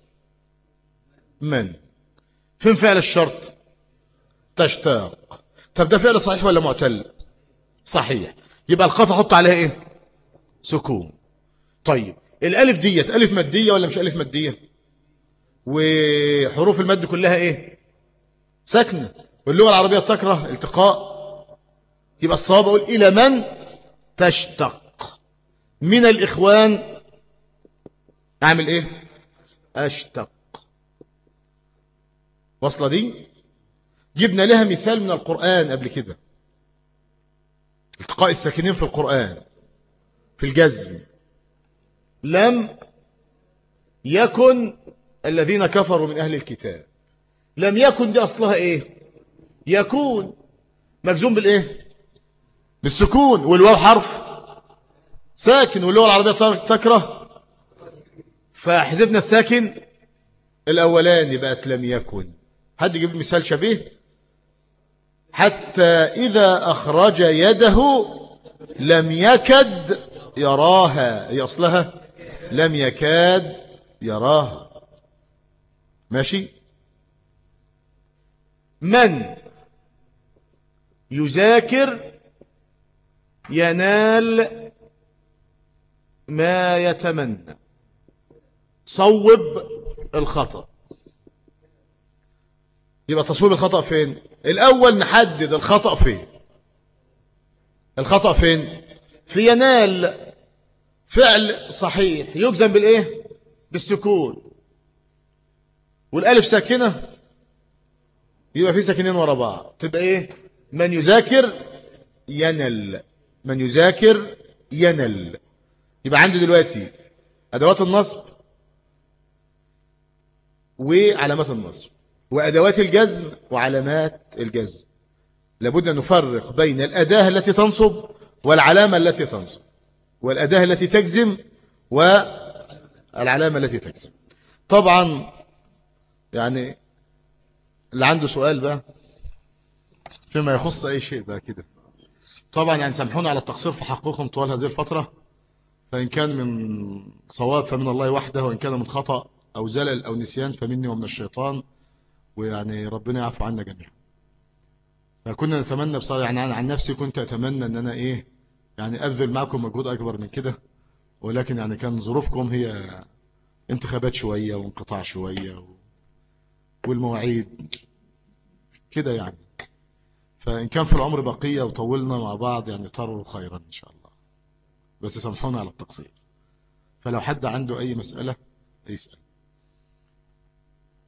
من؟ فين فعل الشرط؟ تشتاق. طب ده فعل صحيح ولا معتل؟ صحيح. يبقى القاف أحط عليها إيه؟ سكون. طيب الألف ديت ألف مادية ولا مش ألف مادية؟ وحروف المد كلها إيه؟ ساكنة. واللغة العربية تكره التقاء. يبقى الصواب أقول إلى من؟ تشتق. من الإخوان؟ أعمل إيه؟ أشتق. وصله دي؟ جبنا لها مثال من القرآن قبل كده. التقاء الساكنين في القرآن في الجزم. لم يكن الذين كفروا من أهل الكتاب. لم يكن دي أصلها إيه؟ يكون. مجزوم بالإيه؟ بالسكون. والواو حرف. ساكن. واللغة العربية تكره. فحذفنا الساكن الأولاني بقت لم يكن. حد يجيب مثال شبيه؟ حتى إذا أخرج يده لم يكد يراها. هي أصلها لم يكاد يراها. ماشي؟ من يذاكر ينال ما يتمنى. صوب الخطأ. يبقى تصويب الخطأ فين؟ الأول نحدد الخطأ فين. الخطأ فين؟ في ينال فعل صحيح يجزم بالإيه؟ بالسكون. والألف ساكنة؟ يبقى في ساكنين ورا بعض. تبقى إيه؟ من يذاكر ينل. من يذاكر ينل. يبقى عندي دلوقتي أدوات النصب وعلامات النصب. وأدوات الجزم وعلامات الجزم. لابد أن نفرق بين الأداة التي تنصب والعلامة التي تنصب والأداة التي تجزم والعلامة التي تجزم. طبعا يعني اللي عنده سؤال بقى فيما يخص أي شيء بقى كده. طبعا يعني سامحونا على التقصير في حقكم طوال هذه الفترة فإن كان من صواب فمن الله وحده وإن كان من خطأ أو زلل أو نسيان فمني ومن الشيطان. ويعني ربنا يعفو عنا جميعا. فكنا نتمنى بصراحة يعني أنا عن نفسي كنت أتمنى أن أنا إيه يعني أبذل معكم مجهود أكبر من كده ولكن يعني كان ظروفكم هي انتخابات شوية وانقطاع شوية والمواعيد كده يعني. فإن كان في العمر بقية وطولنا مع بعض يعني تروا خيرا إن شاء الله. بس سامحونا على التقصير. فلو حد عنده أي مسألة يسأل.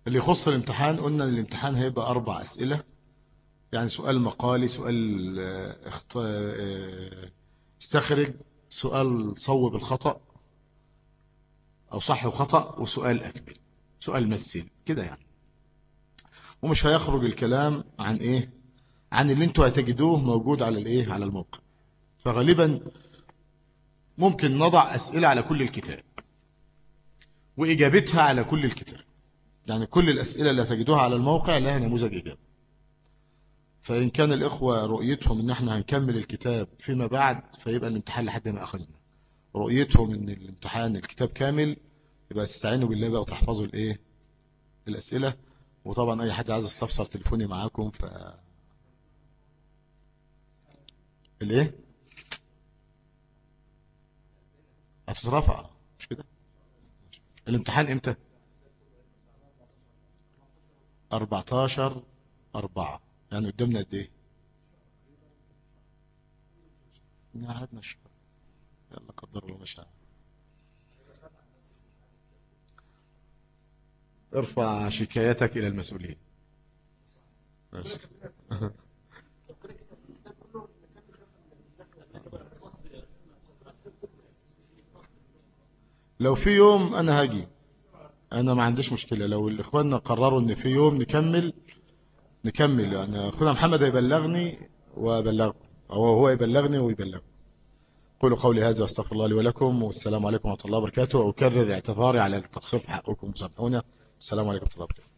اللي يخص الامتحان قلنا إن الامتحان هيبقى أربع أسئلة. يعني سؤال مقالي سؤال آه، آه، استخرج سؤال صوب الخطأ أو صح وخطأ وسؤال أكمل سؤال مثل كده يعني. ومش هيخرج الكلام عن إيه؟ عن اللي أنتوا هتجدوه موجود على الإيه؟ على الموقع. فغالبا ممكن نضع أسئلة على كل الكتاب وإجابتها على كل الكتاب. يعني كل الأسئلة اللي تجدوها على الموقع لها نموذج إجابة فإن كان الإخوة رؤيتهم إن إحنا هنكمل الكتاب فيما بعد فيبقى الامتحان لحد ما أخذنا. رؤيتهم إن الامتحان الكتاب كامل يبقى تستعينوا بالله بقى وتحفظوا الإيه؟ الأسئلة. وطبعا أي حد عايز يستفسر تليفوني معاكم ف الإيه؟ هتترفع. مش كده؟ الامتحان إمتى؟ 14 4 يعني قدامنا قد إيه؟ قعدنا شهر يلا قدر الله ما شاء ارفع شكايتك إلى المسؤولين. ماشي لو في يوم أنا هاجي. أنا ما عنديش مشكلة. لو الإخواننا قرروا إن في يوم نكمل نكمل. يعني أخونا محمد يبلغني وابلغكم أو هو يبلغني ويبلغ. قولوا قولي هذا أستغفر الله لي ولكم والسلام عليكم ورحمة الله وبركاته. واكرر اعتذاري على التقصير في حقكم سامحونا السلام عليكم ورحمة الله وبركاته.